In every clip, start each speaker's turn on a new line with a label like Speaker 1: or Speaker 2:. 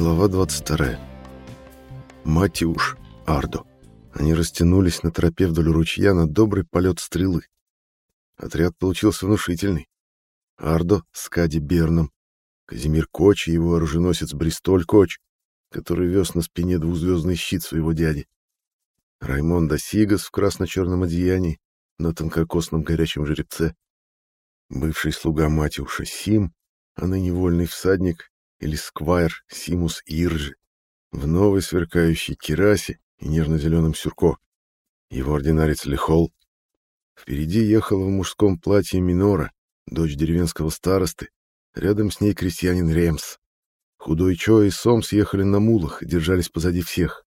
Speaker 1: Глава 22. Матюш, Ардо. Они растянулись на тропе вдоль ручья на добрый полет стрелы. Отряд получился внушительный. Ардо с Кади Берном, Казимир Коч и его оруженосец Бристоль Коч, который вез на спине двузвездный щит своего дяди. Раймонда Сигас в красно-черном одеянии на тонкокосном горячем жеребце. Бывший слуга Матюша Сим, а ныне вольный всадник или сквайр Симус Иржи в новой сверкающей кирасе и нежно-зеленом сюрко. Его ординарец Лехол. Впереди ехала в мужском платье Минора, дочь деревенского старосты, рядом с ней крестьянин Ремс. Худой Чо и Сом съехали на мулах и держались позади всех.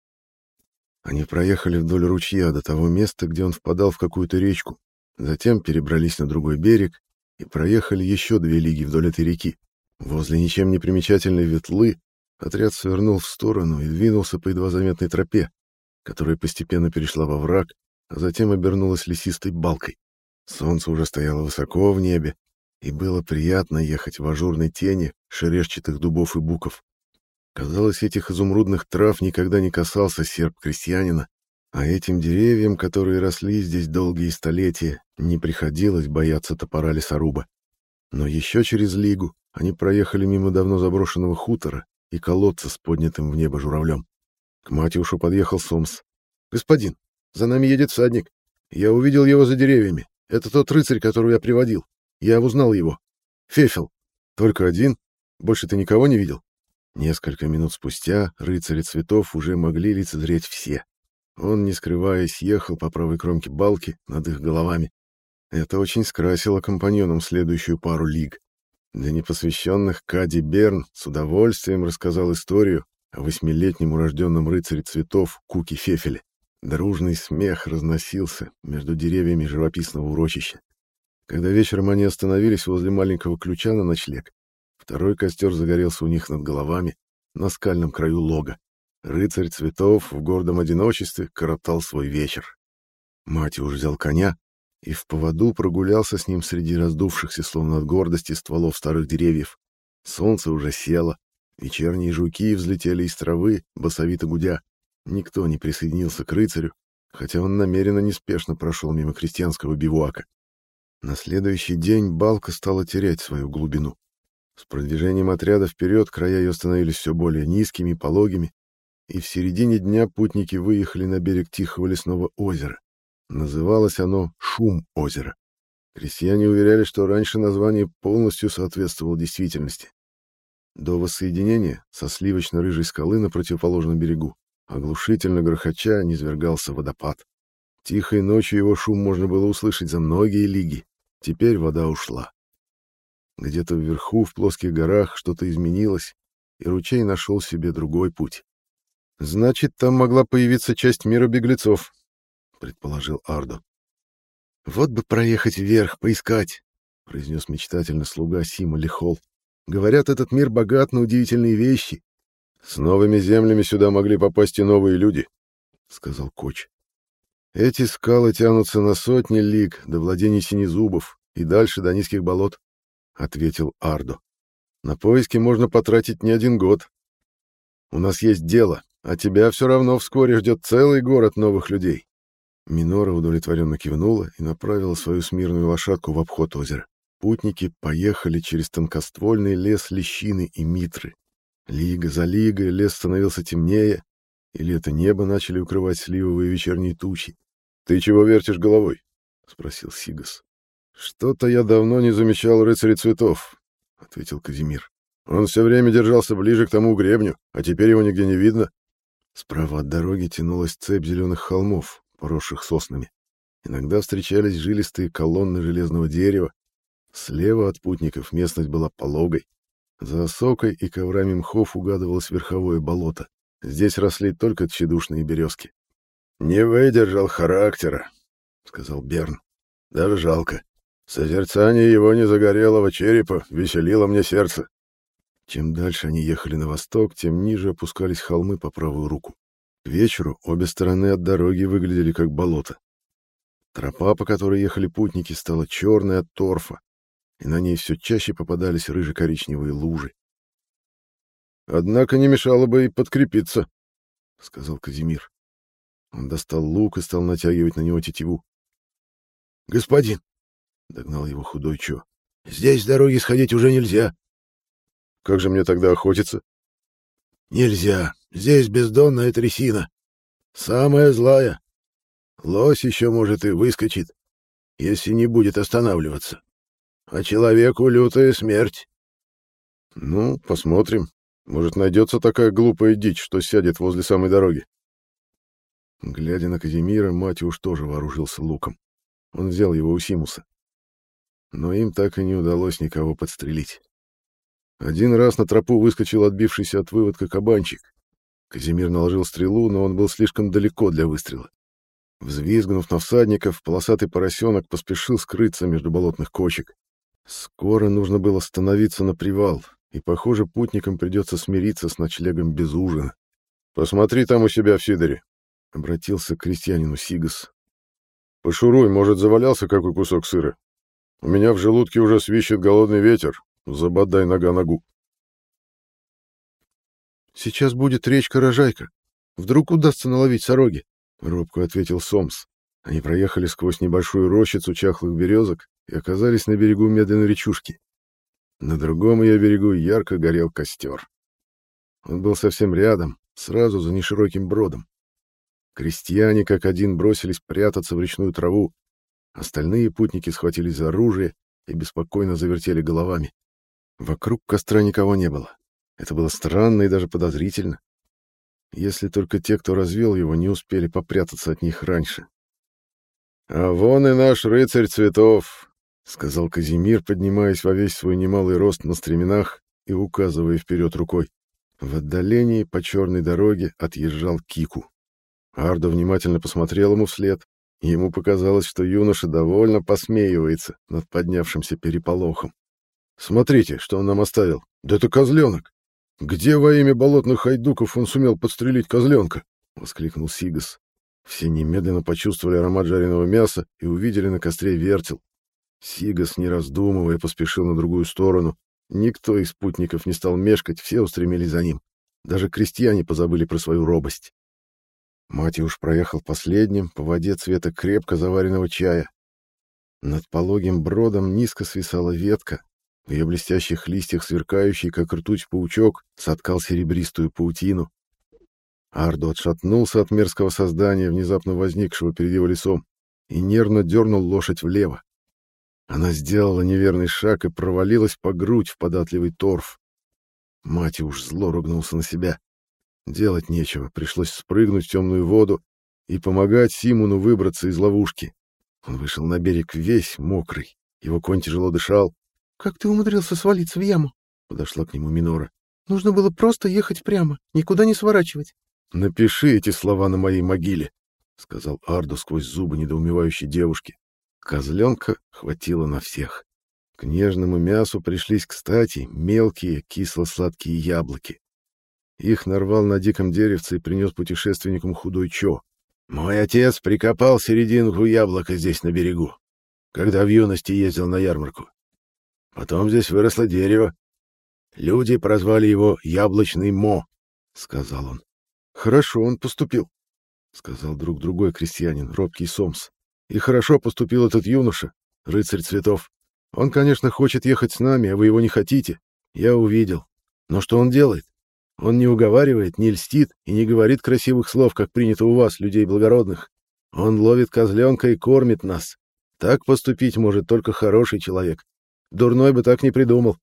Speaker 1: Они проехали вдоль ручья до того места, где он впадал в какую-то речку, затем перебрались на другой берег и проехали еще две лиги вдоль этой реки. Возле ничем не примечательной ветлы отряд свернул в сторону и двинулся по едва заметной тропе, которая постепенно перешла во враг, а затем обернулась лесистой балкой. Солнце уже стояло высоко в небе, и было приятно ехать в ажурной тени шерешчатых дубов и буков. Казалось, этих изумрудных трав никогда не касался серп крестьянина, а этим деревьям, которые росли здесь долгие столетия, не приходилось бояться топора лесоруба. Но еще через лигу они проехали мимо давно заброшенного хутора и колодца с поднятым в небо журавлем. К Матюшу подъехал Сомс. «Господин, за нами едет всадник. Я увидел его за деревьями. Это тот рыцарь, которого я приводил. Я узнал его. Фефел. Только один? Больше ты никого не видел?» Несколько минут спустя рыцари цветов уже могли лицезреть все. Он, не скрываясь, ехал по правой кромке балки над их головами. Это очень скрасило компаньонам следующую пару лиг. Для непосвященных Кади Берн с удовольствием рассказал историю о восьмилетнем урожденном рыцаре цветов Куки Фефеле. Дружный смех разносился между деревьями живописного урочища. Когда вечером они остановились возле маленького ключа на ночлег, второй костер загорелся у них над головами на скальном краю лога. Рыцарь цветов в гордом одиночестве коротал свой вечер. Мать уж взял коня и в поводу прогулялся с ним среди раздувшихся, словно от гордости, стволов старых деревьев. Солнце уже село, вечерние жуки взлетели из травы, басовито гудя. Никто не присоединился к рыцарю, хотя он намеренно неспешно прошел мимо крестьянского бивуака. На следующий день балка стала терять свою глубину. С продвижением отряда вперед края ее становились все более низкими и пологими, и в середине дня путники выехали на берег тихого лесного озера. Называлось оно «Шум озера». Крестьяне уверяли, что раньше название полностью соответствовало действительности. До воссоединения со сливочно-рыжей скалы на противоположном берегу оглушительно грохоча низвергался водопад. Тихой ночью его шум можно было услышать за многие лиги. Теперь вода ушла. Где-то вверху, в плоских горах, что-то изменилось, и ручей нашел себе другой путь. Значит, там могла появиться часть мира беглецов, предположил Ардо. Вот бы проехать вверх, поискать, произнес мечтательно слуга Сима Лихол. Говорят, этот мир богат на удивительные вещи. С новыми землями сюда могли попасть и новые люди, сказал Коч. Эти скалы тянутся на сотни лиг до владений синезубов и дальше до низких болот, ответил Ардо. На поиски можно потратить не один год. У нас есть дело, а тебя все равно вскоре ждет целый город новых людей. Минора удовлетворенно кивнула и направила свою смирную лошадку в обход озера. Путники поехали через тонкоствольный лес лещины и митры. Лига за лигой лес становился темнее, или это небо начали укрывать сливовые вечерние тучи. — Ты чего вертишь головой? — спросил Сигас. — Что-то я давно не замечал рыцаря цветов, — ответил Казимир. — Он все время держался ближе к тому гребню, а теперь его нигде не видно. Справа от дороги тянулась цепь зеленых холмов, поросших соснами. Иногда встречались жилистые колонны железного дерева. Слева от путников местность была пологой. За осокой и коврами мхов угадывалось верховое болото. Здесь росли только тщедушные березки. «Не выдержал характера», — сказал Берн. «Даже жалко. Созерцание его незагорелого черепа веселило мне сердце». Чем дальше они ехали на восток, тем ниже опускались холмы по правую руку. К вечеру обе стороны от дороги выглядели как болото. Тропа, по которой ехали путники, стала черной от торфа, и на ней все чаще попадались рыже-коричневые лужи. Однако не мешало бы и подкрепиться, — сказал Казимир. Он достал лук и стал натягивать на него тетиву. — Господин, — догнал его худой Чо, — здесь с дороги сходить уже нельзя. — Как же мне тогда охотиться? — Нельзя. Здесь бездонная трясина. Самая злая. Лось еще, может, и выскочит, если не будет останавливаться. А человеку лютая смерть. — Ну, посмотрим, может, найдется такая глупая дичь, что сядет возле самой дороги. Глядя на Казимира, Матюш тоже вооружился луком. Он взял его у Симуса. Но им так и не удалось никого подстрелить. Один раз на тропу выскочил отбившийся от выводка кабанчик. Казимир наложил стрелу, но он был слишком далеко для выстрела. Взвизгнув на всадников, полосатый поросенок поспешил скрыться между болотных кочек. Скоро нужно было становиться на привал, и, похоже, путникам придется смириться с ночлегом без ужина. «Посмотри там у себя в Сидоре», — обратился к крестьянину Сигас. «Пошуруй, может, завалялся какой кусок сыра? У меня в желудке уже свищет голодный ветер. Забодай нога ногу».
Speaker 2: «Сейчас будет речка-рожайка. Вдруг удастся наловить сороги?» — робко ответил Сомс. Они проехали сквозь небольшую рощицу чахлых березок и оказались на берегу медленной речушки. На другом ее берегу ярко горел костер. Он был совсем рядом, сразу за нешироким бродом. Крестьяне как один бросились прятаться в речную траву. Остальные путники схватились за оружие и беспокойно завертели головами. Вокруг костра никого не было. Это было странно и даже подозрительно. Если только те, кто развел его, не успели попрятаться от них раньше.
Speaker 1: «А вон и наш рыцарь цветов!» — сказал Казимир, поднимаясь во весь свой немалый рост на стременах и указывая вперед рукой. В отдалении по черной дороге отъезжал Кику. Ардо внимательно посмотрел ему вслед, и ему показалось, что юноша довольно посмеивается над поднявшимся переполохом. «Смотрите, что он нам оставил! Да это козленок! Где во имя болотных хайдуков он сумел подстрелить козленка?» — воскликнул Сигас. Все немедленно почувствовали аромат жареного мяса и увидели на костре вертел, Сигас, не раздумывая, поспешил на другую сторону. Никто из спутников не стал мешкать, все устремились за ним. Даже крестьяне позабыли про свою робость. Матиуш проехал последним по воде цвета крепко заваренного чая. Над пологим бродом низко свисала ветка. В ее блестящих листьях, сверкающий, как ртуть паучок, соткал серебристую паутину. Ардо отшатнулся от мерзкого создания, внезапно возникшего перед его лицом, и нервно дернул лошадь влево. Она сделала неверный шаг и провалилась по грудь в податливый торф. Мать уж зло ругнулся на себя. Делать нечего, пришлось спрыгнуть в темную воду и помогать Симону выбраться из ловушки. Он вышел на берег весь мокрый, его конь тяжело дышал.
Speaker 2: — Как ты умудрился свалиться в яму?
Speaker 1: — подошла к нему Минора.
Speaker 2: — Нужно было просто ехать прямо, никуда не сворачивать.
Speaker 1: — Напиши эти слова на моей могиле, — сказал Ардо сквозь зубы недоумевающей девушки. Козленка хватило на всех. К нежному мясу пришлись, кстати, мелкие кисло-сладкие яблоки. Их нарвал на диком деревце и принес путешественникам худой Чо. «Мой отец прикопал серединку яблока здесь на берегу, когда в юности ездил на ярмарку. Потом здесь выросло дерево. Люди прозвали его Яблочный Мо», — сказал он.
Speaker 2: «Хорошо он поступил», — сказал друг другой крестьянин, робкий Сомс. И хорошо поступил этот юноша, рыцарь цветов. Он, конечно, хочет ехать с нами, а вы его не хотите. Я увидел. Но что он делает? Он не уговаривает, не льстит и не говорит красивых слов, как принято у вас, людей благородных. Он ловит козленка и кормит нас. Так поступить может только хороший человек. Дурной бы так не придумал.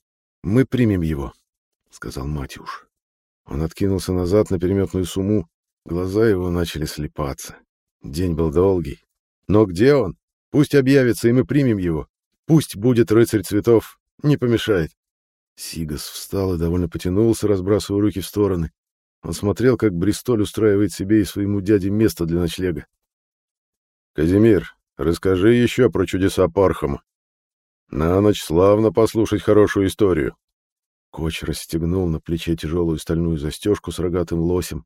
Speaker 2: Мы примем его, — сказал Матюш. Он откинулся назад на переметную сумму. Глаза его начали слепаться. День был долгий, но где он? Пусть объявится, и мы примем его. Пусть будет рыцарь цветов, не помешает. Сигас встал и довольно потянулся, разбрасывая руки в стороны. Он смотрел, как Бристоль устраивает себе и своему дяде место для ночлега. «Казимир, расскажи еще про чудеса Пархама. На ночь славно послушать хорошую историю». Коч расстегнул на плече тяжелую стальную застежку с рогатым лосем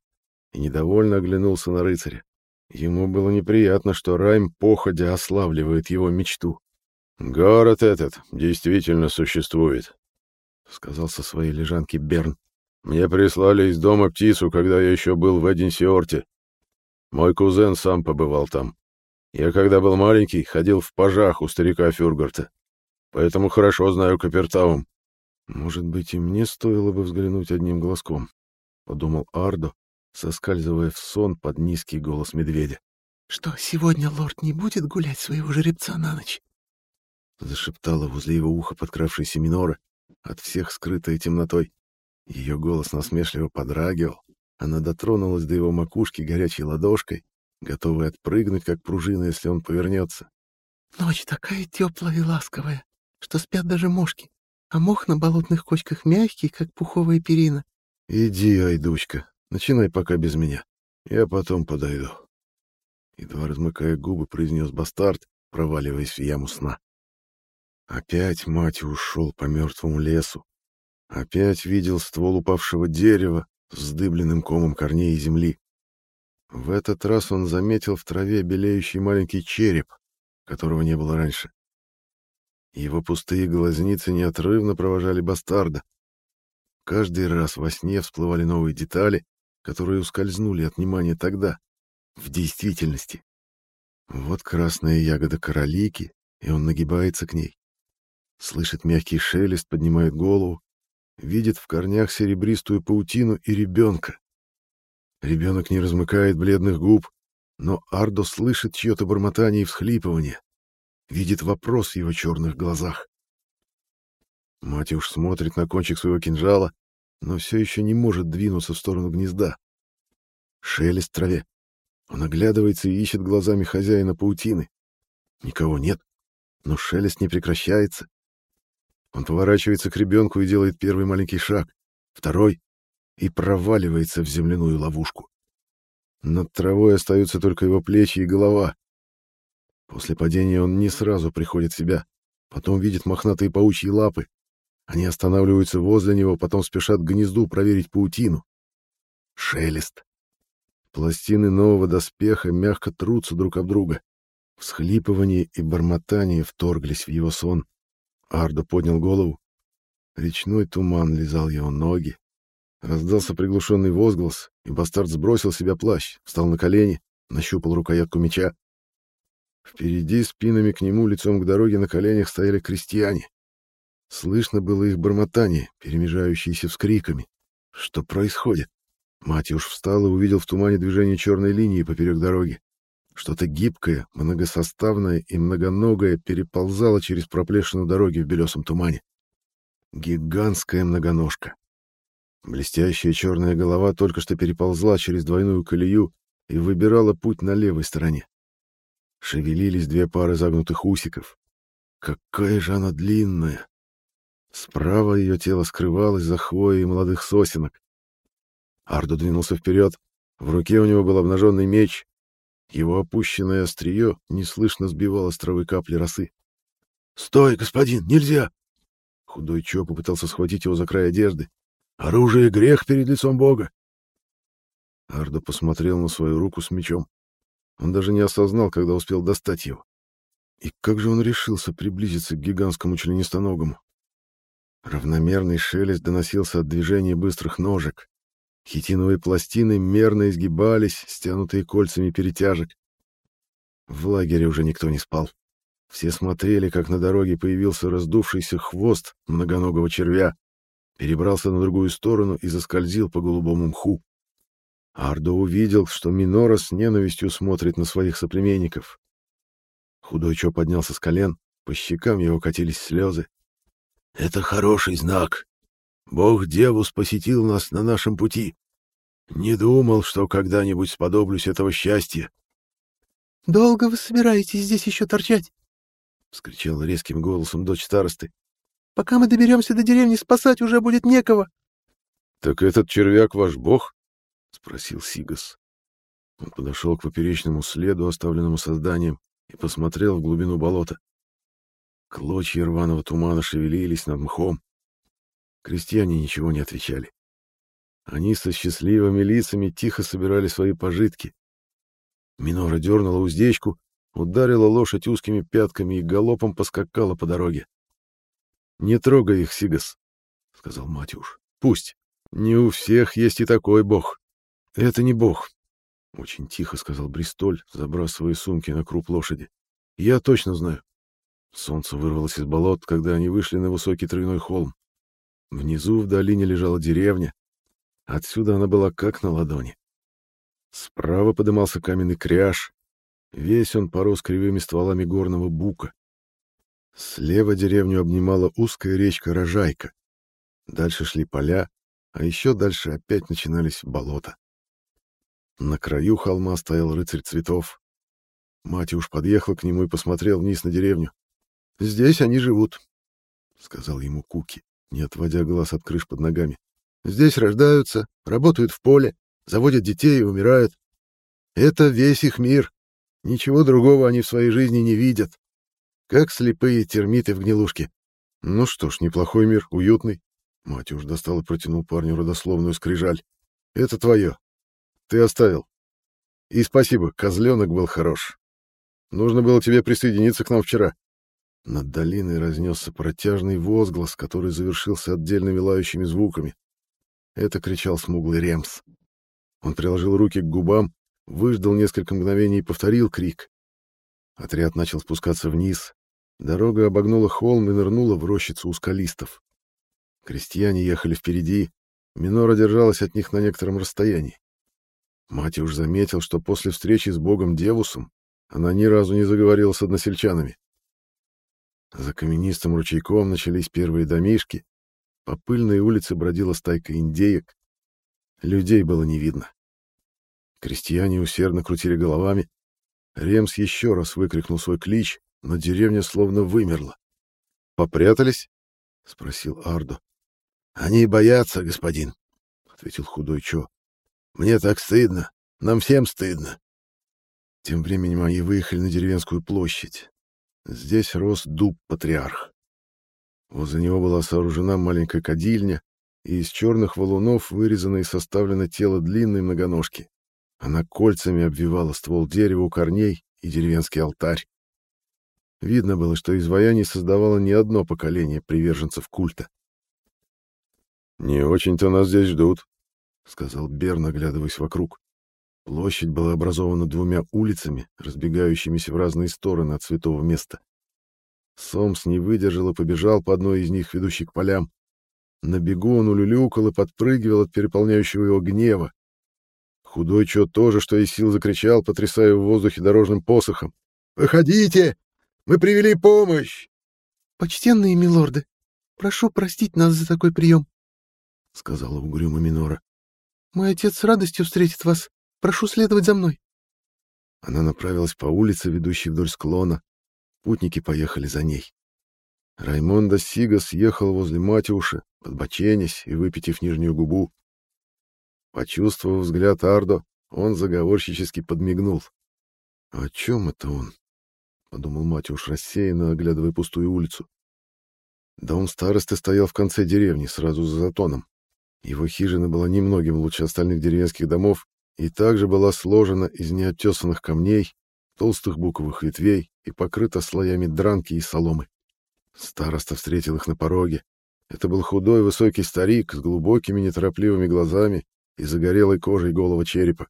Speaker 2: и недовольно оглянулся на рыцаря. Ему было неприятно, что Райм походя ославливает его мечту. «Город этот действительно существует», — сказал со своей лежанки Берн. Мне прислали из дома птицу, когда я еще был в Эдинсиорте. Мой кузен сам побывал там. Я, когда был маленький, ходил в пажах у старика Фюргарта. Поэтому хорошо знаю Капертаум. Может быть, и мне стоило бы взглянуть одним глазком, — подумал Ардо, соскальзывая в сон под низкий голос медведя.
Speaker 3: — Что, сегодня лорд не будет гулять своего жеребца на ночь?
Speaker 1: — зашептала возле его уха подкравшаяся Минора, от всех скрытая темнотой. Ее голос насмешливо подрагивал. Она дотронулась до его макушки горячей ладошкой, готовая отпрыгнуть, как пружина, если он повернется.
Speaker 3: «Ночь такая теплая и ласковая, что спят даже мошки, а мох на болотных кочках мягкий, как пуховая перина».
Speaker 1: «Иди, Айдучка, начинай пока без меня. Я потом подойду». Едва размыкая губы, произнес бастард, проваливаясь в яму сна. Опять мать ушел по мертвому лесу. Опять видел ствол упавшего дерева с вздыбленным комом корней и земли. В этот раз он заметил в траве белеющий маленький череп, которого не было раньше. Его пустые глазницы неотрывно провожали бастарда. Каждый раз во сне всплывали новые детали, которые ускользнули от внимания тогда, в действительности. Вот красная ягода королики, и он нагибается к ней. Слышит мягкий шелест, поднимает голову, видит в корнях серебристую паутину и ребенка. Ребенок не размыкает бледных губ, но Ардо слышит чье-то бормотание и всхлипывание, видит вопрос в его черных глазах. Мать уж смотрит на кончик своего кинжала, но все еще не может двинуться в сторону гнезда. Шелест траве. Он оглядывается и ищет глазами хозяина паутины. Никого нет, но шелест не прекращается. Он поворачивается к ребенку и делает первый маленький шаг, второй, и проваливается в земляную ловушку. Над травой остаются только его плечи и голова. После падения он не сразу приходит в себя, потом видит мохнатые паучьи лапы. Они останавливаются возле него, потом спешат к гнезду проверить паутину. Шелест. Пластины нового доспеха мягко трутся друг об друга. Всхлипывание и бормотание вторглись в его сон. Ардо поднял голову. Речной туман лизал его ноги. Раздался приглушенный возглас, и бастард сбросил себя плащ, встал на колени, нащупал рукоятку меча. Впереди, спинами к нему, лицом к дороге на коленях стояли крестьяне. Слышно было их бормотание, перемежающееся с криками. Что происходит? Матюш встал и увидел в тумане движение черной линии поперек дороги. Что-то гибкое, многосоставное и многоногое переползало через проплешину дороги в белесом тумане. Гигантская многоножка. Блестящая черная голова только что переползла через двойную колею и выбирала путь на левой стороне. Шевелились две пары загнутых усиков. Какая же она длинная! Справа ее тело скрывалось за хвоей молодых сосенок. Арду двинулся вперед. В руке у него был обнаженный меч, его опущенное острие неслышно сбивало с травы капли росы. «Стой, господин, нельзя!» Худой Чо попытался схватить его за край одежды. «Оружие — грех перед лицом Бога!» Ардо посмотрел на свою руку с мечом. Он даже не осознал, когда успел достать его. И как же он решился приблизиться к гигантскому членистоногому? Равномерный шелест доносился от движения быстрых ножек. Хитиновые пластины мерно изгибались, стянутые кольцами перетяжек. В лагере уже никто не спал. Все смотрели, как на дороге появился раздувшийся хвост многоногого червя, перебрался на другую сторону и заскользил по голубому мху. Ардо увидел, что Минора с ненавистью смотрит на своих соплеменников. Худой Чо поднялся с колен, по щекам его катились слезы. — Это хороший знак, Бог Девус посетил нас на нашем пути. Не думал, что когда-нибудь сподоблюсь этого счастья.
Speaker 3: — Долго вы собираетесь здесь еще торчать?
Speaker 1: — вскричал резким голосом дочь старосты.
Speaker 3: — Пока мы доберемся до деревни, спасать уже будет некого.
Speaker 2: — Так этот червяк ваш бог?
Speaker 1: — спросил Сигас. Он подошел к поперечному следу, оставленному созданием, и посмотрел в глубину болота. Клочья рваного тумана шевелились над мхом, Крестьяне ничего не отвечали. Они со счастливыми лицами тихо собирали свои пожитки. Минора дернула уздечку, ударила лошадь узкими пятками и галопом поскакала по дороге. — Не трогай их, Сигас, — сказал Матюш. — Пусть.
Speaker 2: Не у всех есть и такой бог. Это не бог, — очень тихо сказал Бристоль, забрасывая сумки на круп лошади. Я точно знаю. Солнце вырвалось из болот, когда они вышли на высокий травяной холм. Внизу в долине лежала деревня. Отсюда она была как на ладони. Справа подымался каменный кряж. Весь он порос кривыми стволами горного бука. Слева деревню обнимала узкая речка Рожайка. Дальше шли поля, а еще дальше опять начинались болота. На краю холма стоял рыцарь цветов. Матюш подъехал к нему и посмотрел вниз на деревню. «Здесь они живут», — сказал ему Куки, не отводя глаз от крыш под ногами. «Здесь рождаются, работают в поле, заводят детей и умирают. Это весь их мир. Ничего другого они в своей жизни не видят. Как слепые термиты в гнилушке. Ну что ж, неплохой мир, уютный. Матюш достал и протянул парню родословную скрижаль. Это твое. Ты оставил. И спасибо, козленок был хорош. Нужно было тебе присоединиться к нам вчера. Над долиной разнесся протяжный возглас, который завершился отдельными лающими звуками. Это кричал смуглый Ремс. Он приложил руки к губам, выждал несколько мгновений и повторил крик. Отряд начал спускаться вниз. Дорога обогнула холм и нырнула в рощицу ускалистов. Крестьяне ехали впереди, Минора держалась от них на некотором расстоянии. Мать уж заметил, что после встречи с богом Девусом она ни разу не заговорила с односельчанами. За каменистым ручейком начались первые домишки, по пыльной улице бродила стайка индеек. Людей было не видно. Крестьяне усердно крутили головами. Ремс еще раз выкрикнул свой клич, но деревня словно вымерла. «Попрятались?» — спросил Ардо. «Они боятся, господин», — ответил худой Чо. «Мне так стыдно. Нам всем стыдно». Тем временем они выехали на деревенскую площадь. Здесь рос дуб-патриарх. Возле него была сооружена маленькая кадильня, и из черных валунов вырезано и составлено тело длинной многоножки. Она кольцами обвивала ствол дерева у корней и деревенский алтарь. Видно было, что изваяние создавало не одно поколение приверженцев культа. «Не очень-то нас здесь ждут», — сказал Берн, оглядываясь вокруг. Площадь была образована двумя улицами, разбегающимися в разные стороны от святого места. Сомс не выдержал и побежал по одной из них, ведущей к полям. На бегу он улюлюкал и подпрыгивал от переполняющего его гнева. Худой Чо тоже, что из сил, закричал, потрясая в воздухе дорожным посохом. «Выходите! Мы привели помощь!»
Speaker 3: «Почтенные милорды, прошу простить нас за такой прием», — сказала угрюмо Минора. «Мой отец с радостью встретит вас. Прошу следовать за мной».
Speaker 2: Она направилась по улице, ведущей вдоль склона. Путники поехали за ней. Раймондо Сигас ехал возле Матюши, подбоченясь и выпитив нижнюю губу. Почувствовав взгляд Ардо, он заговорщически подмигнул. «О чем это он?» — подумал Матюш рассеянно, оглядывая пустую улицу. Дом старосты стоял в конце деревни, сразу за затоном. Его хижина была немногим лучше остальных деревенских домов и также была сложена из неотесанных камней, толстых буковых ветвей и покрыта слоями дранки и соломы. Староста встретил их на пороге. Это был худой высокий старик с глубокими неторопливыми глазами и загорелой кожей голого черепа.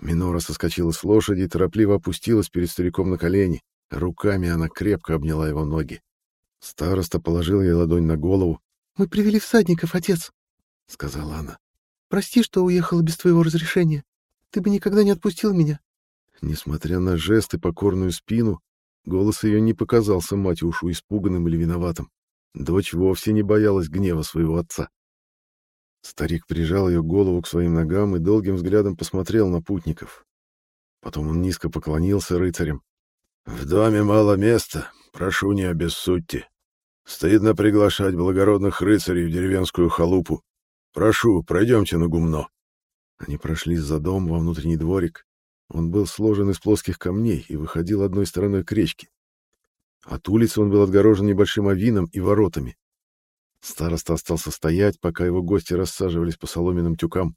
Speaker 2: Минора соскочила с лошади и торопливо опустилась перед стариком на колени. Руками она крепко обняла его ноги. Староста положил ей ладонь на голову.
Speaker 3: — Мы привели всадников, отец, — сказала она. — Прости, что уехала без твоего разрешения. Ты бы никогда не отпустил меня.
Speaker 2: Несмотря на жесты покорную спину, голос ее не показался Матюшу испуганным или виноватым. Дочь вовсе не боялась гнева своего отца. Старик прижал ее голову к своим ногам и долгим взглядом посмотрел на путников. Потом он низко поклонился рыцарям. «В доме мало места, прошу не обессудьте. Стыдно приглашать благородных рыцарей в деревенскую халупу. Прошу, пройдемте на гумно». Они прошли за дом во внутренний дворик. Он был сложен из плоских камней и выходил одной стороной к речке. От улицы он был отгорожен небольшим авином и воротами. Староста остался стоять, пока его гости рассаживались по соломенным тюкам.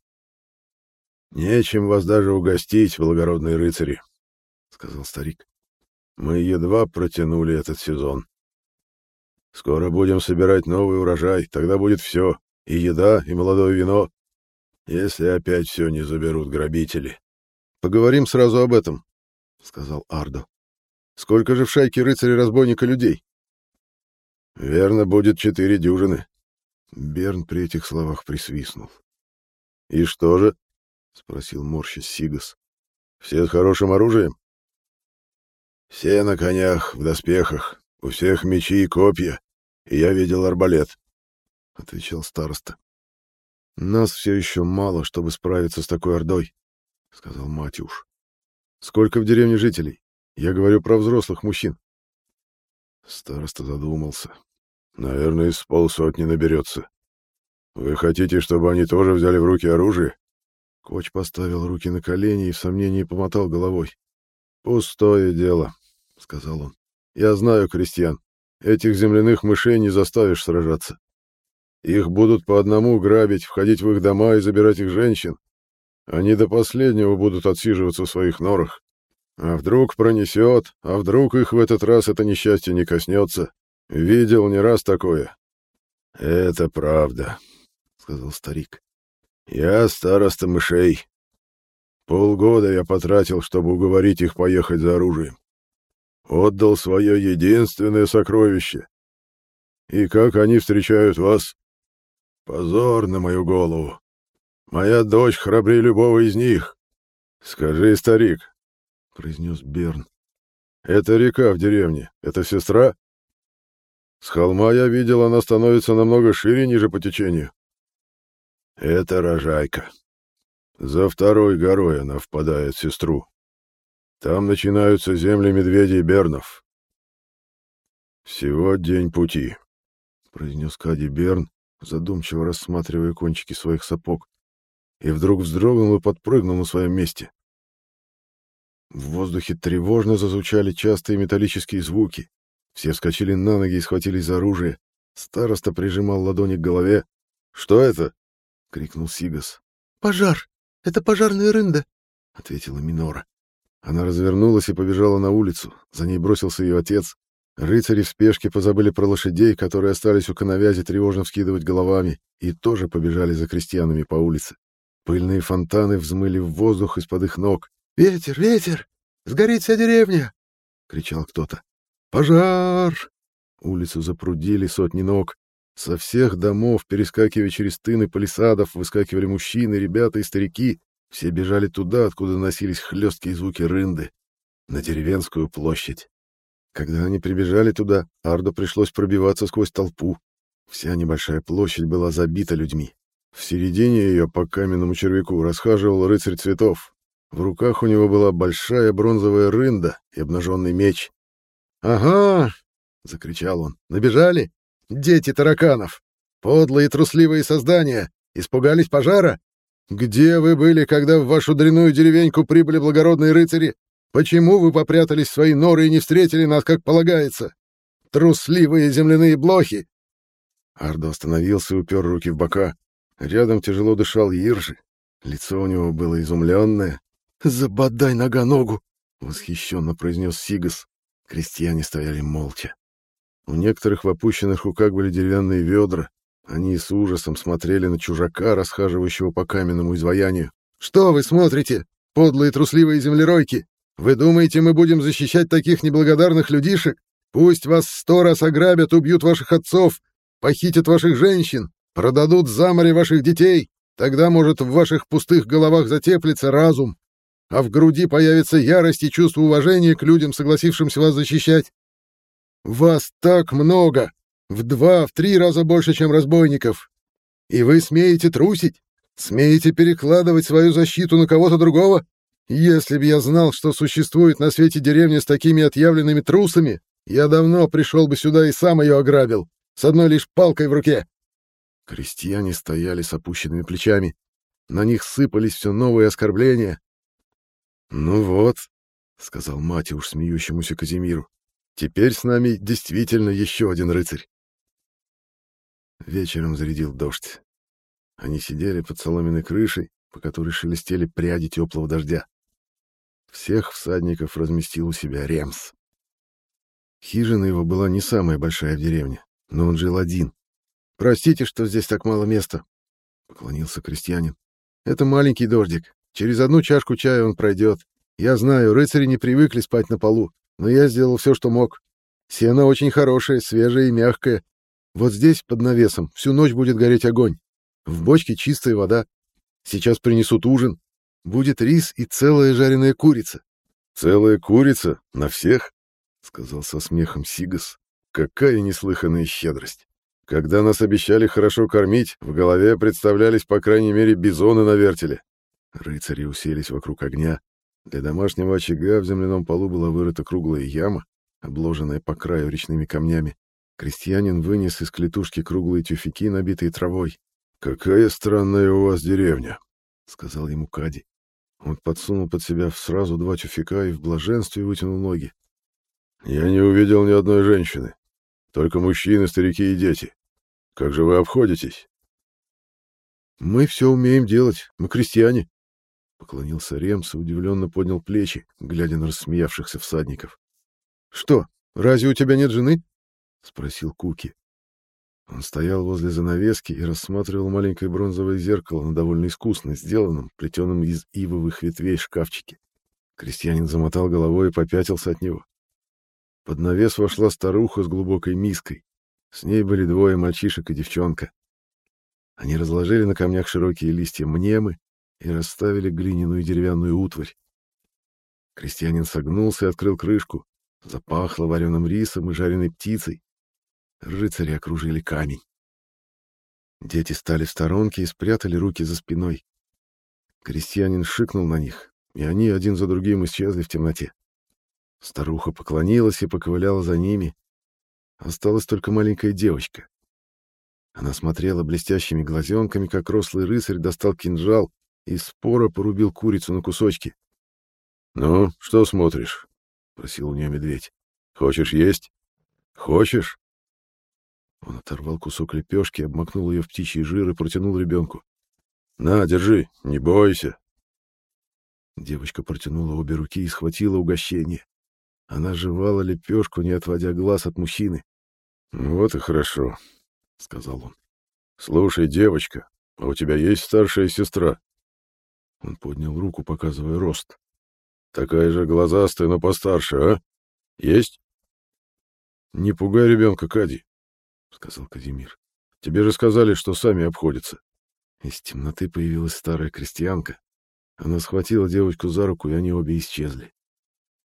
Speaker 2: «Нечем вас даже угостить, благородные рыцари», — сказал старик. «Мы едва протянули этот сезон. Скоро будем собирать новый урожай, тогда будет все — и еда, и молодое вино. если опять все не заберут грабители.
Speaker 1: Поговорим сразу об этом, — сказал Ардо. Сколько же в шайке рыцаря-разбойника людей?
Speaker 2: Верно, будет четыре дюжины.
Speaker 1: Берн при этих словах присвистнул.
Speaker 2: И что же?
Speaker 1: — спросил морщись Сигас.
Speaker 2: Все с хорошим оружием? Все на конях, в доспехах, у всех мечи и копья, и я видел арбалет, — отвечал староста.
Speaker 1: — Нас все еще мало, чтобы справиться с такой ордой, — сказал Матюш. — Сколько в деревне жителей? Я говорю про взрослых мужчин.
Speaker 2: Староста задумался. Наверное, из полсотни наберется. Вы хотите, чтобы они тоже взяли в руки оружие?
Speaker 1: Коч поставил руки на колени и в сомнении помотал головой.
Speaker 2: «Пустое дело», — сказал он. «Я знаю крестьян. Этих земляных мышей не заставишь сражаться. Их будут по одному грабить, входить в их дома и забирать их женщин. Они до последнего будут отсиживаться в своих норах. А вдруг пронесет, а вдруг их в этот раз это несчастье не коснется. Видел не раз такое. — Это правда, — сказал старик. — Я староста мышей. Полгода я потратил, чтобы уговорить их поехать за оружием. Отдал свое единственное сокровище. И как они встречают вас? Позор на мою голову. Моя дочь храбрее любого из них. Скажи, старик, — произнес Берн, — это река в деревне, это сестра? С холма я видел, она становится намного шире ниже по течению. Это рожайка. За второй горой она впадает в сестру. Там начинаются земли медведей Бернов. Всего день пути, произнес Кади Берн, задумчиво рассматривая кончики своих сапог, и вдруг вздрогнул и подпрыгнул на своем месте. В воздухе тревожно зазвучали частые металлические звуки. Все вскочили на ноги и схватились за оружие. Староста прижимал ладони к голове. «Что это?» — крикнул Сигас.
Speaker 3: «Пожар! Это пожарная рында!»
Speaker 1: — ответила Минора. Она развернулась и побежала на улицу. За ней бросился ее отец. Рыцари в спешке позабыли про лошадей, которые остались у коновязи тревожно вскидывать головами, и тоже побежали за крестьянами по улице. Пыльные фонтаны взмыли в воздух из-под их ног.
Speaker 3: «Ветер, ветер! Сгорит вся деревня!» — кричал кто-то.
Speaker 1: «Пожар!» Улицу запрудили сотни ног. Со всех домов, перескакивая через тыны палисадов, выскакивали мужчины, ребята и старики. Все бежали туда, откуда носились хлесткие звуки рынды, на деревенскую площадь. Когда они прибежали туда, Ардо пришлось пробиваться сквозь толпу. Вся небольшая площадь была забита людьми. В середине ее по каменному червяку расхаживал рыцарь цветов. В руках у него была большая бронзовая рында и обнаженный меч. «Ага!» — закричал он. «Набежали? Дети тараканов! Подлые трусливые создания! Испугались пожара? Где вы были, когда в вашу дряную деревеньку прибыли благородные рыцари? Почему вы попрятались в свои норы и не встретили нас, как полагается? Трусливые земляные блохи!» Ардо остановился и упер руки в бока. Рядом тяжело дышал Иржи. Лицо у него было изумленное. «Забодай нога ногу!» — восхищенно произнес Сигас. Крестьяне стояли молча. У некоторых в опущенных руках были деревянные ведра. Они с ужасом смотрели на чужака, расхаживающего по каменному изваянию. «Что вы смотрите, подлые трусливые землеройки? Вы думаете, мы будем защищать таких неблагодарных людишек? Пусть вас сто раз ограбят, убьют ваших отцов, похитят ваших женщин, продадут за море ваших детей. Тогда, может, в ваших пустых головах затеплится разум, а в груди появится ярость и чувство уважения к людям, согласившимся вас защищать. Вас так много, в два, в три раза больше, чем разбойников. И вы смеете трусить? Смеете перекладывать свою защиту на кого-то другого? Если бы я знал, что существует на свете деревня с такими отъявленными трусами, я давно пришел бы сюда и сам ее ограбил, с одной лишь палкой в руке. Крестьяне стояли с опущенными плечами. На них сыпались все новые оскорбления, «Ну вот», — сказал Матюш смеющемуся Казимиру, — «теперь с нами действительно еще один рыцарь». Вечером зарядил дождь. Они сидели под соломенной крышей, по которой шелестели пряди теплого дождя. Всех всадников разместил у себя Ремс. Хижина его была не самая большая в деревне, но он жил один. «Простите, что здесь так мало места», — поклонился крестьянин.
Speaker 2: Это маленький дождик. Через одну чашку чая он пройдет. Я знаю, рыцари не привыкли спать на полу, но я сделал все, что мог. Сено очень хорошее, свежее и мягкое. Вот здесь, под навесом, всю ночь будет гореть огонь. В бочке чистая вода. Сейчас принесут ужин. Будет рис и целая жареная курица.
Speaker 1: Целая курица? На всех? Сказал со смехом Сигас. Какая неслыханная щедрость. Когда нас обещали хорошо кормить, в голове представлялись, по крайней мере, бизоны на вертеле. Рыцари уселись вокруг огня. Для домашнего очага в земляном полу была вырыта круглая яма, обложенная по краю речными камнями. Крестьянин вынес из клетушки круглые тюфяки, набитые травой. «Какая странная у вас деревня», — сказал ему Кади. Он подсунул под себя сразу два тюфяка и в блаженстве вытянул ноги. «Я не увидел ни одной женщины. Только мужчины, старики и дети. Как же вы обходитесь?
Speaker 2: Мы все умеем делать, мы крестьяне. Поклонился Ремс и удивленно поднял плечи, глядя на рассмеявшихся всадников. Что, разве у тебя нет жены? спросил Куки. Он стоял возле занавески и рассматривал маленькое бронзовое зеркало на довольно искусно сделанном, плетеном из ивовых ветвей шкафчике. Крестьянин замотал головой и попятился от него. Под навес вошла старуха с глубокой миской. С ней были двое мальчишек и девчонка. Они разложили на камнях широкие листья мнемы и расставили глиняную деревянную утварь. Крестьянин согнулся и открыл крышку. Запахло вареным рисом и жареной птицей. Рыцари окружили камень. Дети стали в сторонке и спрятали руки за спиной. Крестьянин шикнул на них, и они один за другим исчезли в темноте. Старуха поклонилась и поковыляла за ними. Осталась только маленькая девочка. Она смотрела блестящими глазенками, как рослый рыцарь достал кинжал и споро порубил курицу на кусочки.
Speaker 1: — Ну, что смотришь? — просил у нее медведь. — Хочешь есть? Хочешь?
Speaker 2: Он оторвал кусок лепешки, обмакнул ее в птичий жир и протянул ребенку.
Speaker 1: — На, держи, не бойся.
Speaker 2: Девочка протянула обе руки и схватила угощение. Она жевала лепешку, не отводя глаз от мужчины.
Speaker 1: «Вот и хорошо», — сказал он. «Слушай, девочка, а у тебя есть старшая сестра?»
Speaker 2: Он поднял руку, показывая рост.
Speaker 1: «Такая же глазастая, но постарше, а? Есть?»
Speaker 2: «Не пугай ребенка, Кади», — сказал Казимир. «Тебе же сказали, что сами обходятся». Из темноты появилась старая крестьянка. Она схватила девочку за руку, и они обе исчезли.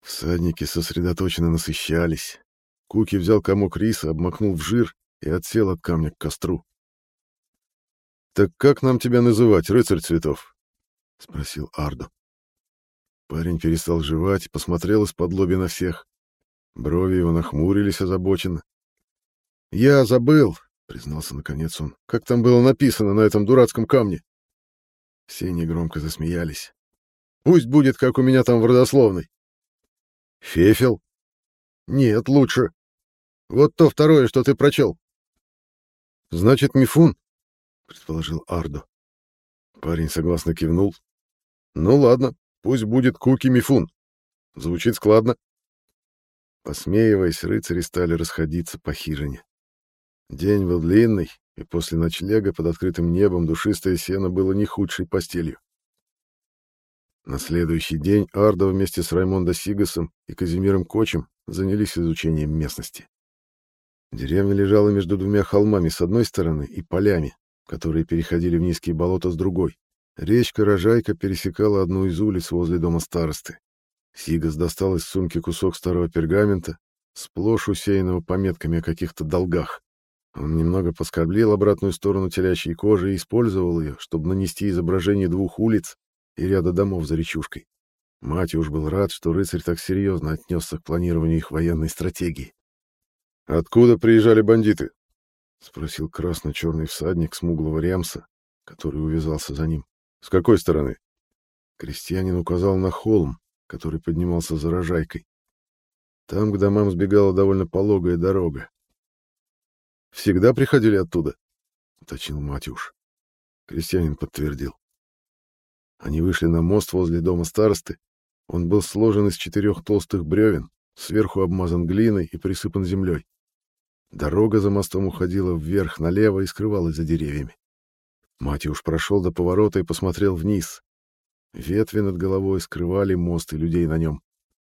Speaker 2: Всадники сосредоточенно насыщались. Куки взял комок риса, обмакнул в жир и отсел от камня к костру.
Speaker 1: «Так как нам тебя называть, рыцарь цветов?» — спросил Ардо.
Speaker 2: Парень перестал жевать и посмотрел из-под лоби на всех. Брови его нахмурились озабоченно. «Я забыл», — признался наконец он, — «как там было написано на этом дурацком камне». Все негромко засмеялись. «Пусть будет, как у меня там в родословной».
Speaker 1: Фефел?
Speaker 2: Нет, лучше. Вот то второе, что ты прочел. Значит, Мифун, предположил Ардо. Парень согласно кивнул. Ну ладно, пусть будет Куки Мифун. Звучит складно. Посмеиваясь, рыцари стали расходиться по хижине. День был длинный, и после ночлега под открытым небом душистое сено было не худшей постелью. На следующий день Ардо вместе с Раймондо Сигасом и Казимиром Кочем занялись изучением местности. Деревня лежала между двумя холмами с одной стороны и полями, которые переходили в низкие болота с другой. Речка Рожайка пересекала одну из улиц возле дома старосты. Сигас достал из сумки кусок старого пергамента, сплошь усеянного пометками о каких-то долгах. Он немного поскоблил обратную сторону телячьей кожи и использовал ее, чтобы нанести изображение двух улиц и ряда домов за речушкой. Матюш был рад, что рыцарь так серьезно отнесся к планированию их военной стратегии.
Speaker 1: «Откуда приезжали бандиты?»
Speaker 2: — спросил красно-черный всадник смуглого ремса, который увязался за ним.
Speaker 1: «С какой стороны?»
Speaker 2: Крестьянин указал на холм, который поднимался за рожайкой. Там к домам сбегала довольно пологая дорога. «Всегда приходили оттуда?» — уточнил Матюш. Крестьянин подтвердил. Они вышли на мост возле дома старосты. Он был сложен из четырех толстых бревен, сверху обмазан глиной и присыпан землей. Дорога за мостом уходила вверх налево и скрывалась за деревьями. Матюш прошел до поворота и посмотрел вниз. Ветви над головой скрывали мост и людей на нем.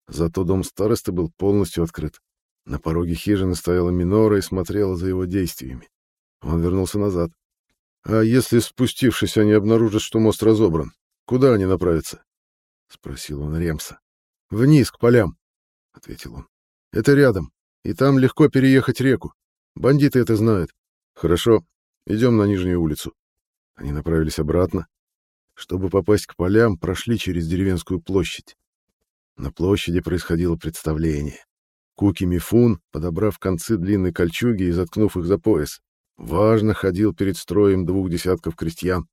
Speaker 2: Зато дом старосты был полностью открыт. На пороге хижины стояла Минора и смотрела за его действиями. Он вернулся назад. «А если, спустившись, они обнаружат, что мост разобран, куда они направятся?» — спросил он Ремса. «Вниз, к полям», — ответил он. «Это рядом, и там легко переехать реку. Бандиты это знают. Хорошо, идем на Нижнюю улицу». Они направились обратно. Чтобы попасть к полям, прошли через деревенскую площадь. На площади происходило представление. Куки Мифун, подобрав концы длинной кольчуги и заткнув их за пояс, важно ходил перед строем двух десятков крестьян.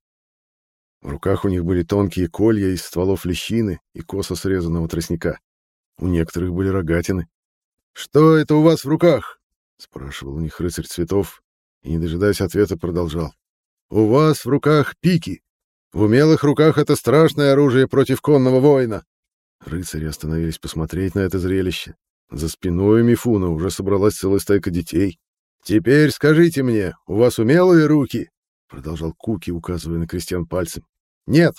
Speaker 2: В руках у них были тонкие колья из стволов лещины и косо срезанного тростника. У некоторых были рогатины. «Что это у вас в руках?» — спрашивал у них рыцарь цветов, и, не дожидаясь ответа, продолжал. «У вас в руках пики. В умелых руках это страшное оружие против конного воина». Рыцари остановились посмотреть на это зрелище. За спиной Мифуна уже собралась целая стайка детей. «Теперь скажите мне, у вас умелые руки?» — продолжал Куки, указывая на крестьян пальцем. «Нет,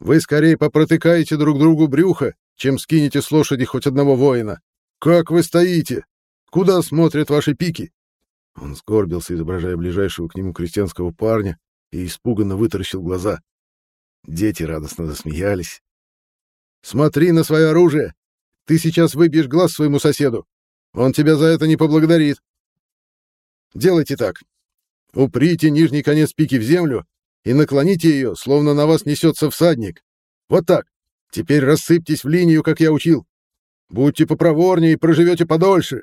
Speaker 2: вы скорее попротыкаете друг другу брюхо, чем скинете с лошади хоть одного воина. Как вы стоите? Куда смотрят ваши пики?» Он сгорбился, изображая ближайшего к нему крестьянского парня, и испуганно вытаращил глаза. Дети радостно засмеялись. «Смотри на свое оружие! Ты сейчас выбьешь глаз своему соседу. Он тебя за это не поблагодарит. Делайте так. Уприте нижний конец пики в землю и наклоните ее, словно на вас несется всадник. Вот так. Теперь рассыпьтесь в линию, как я учил. Будьте попроворнее и проживете подольше.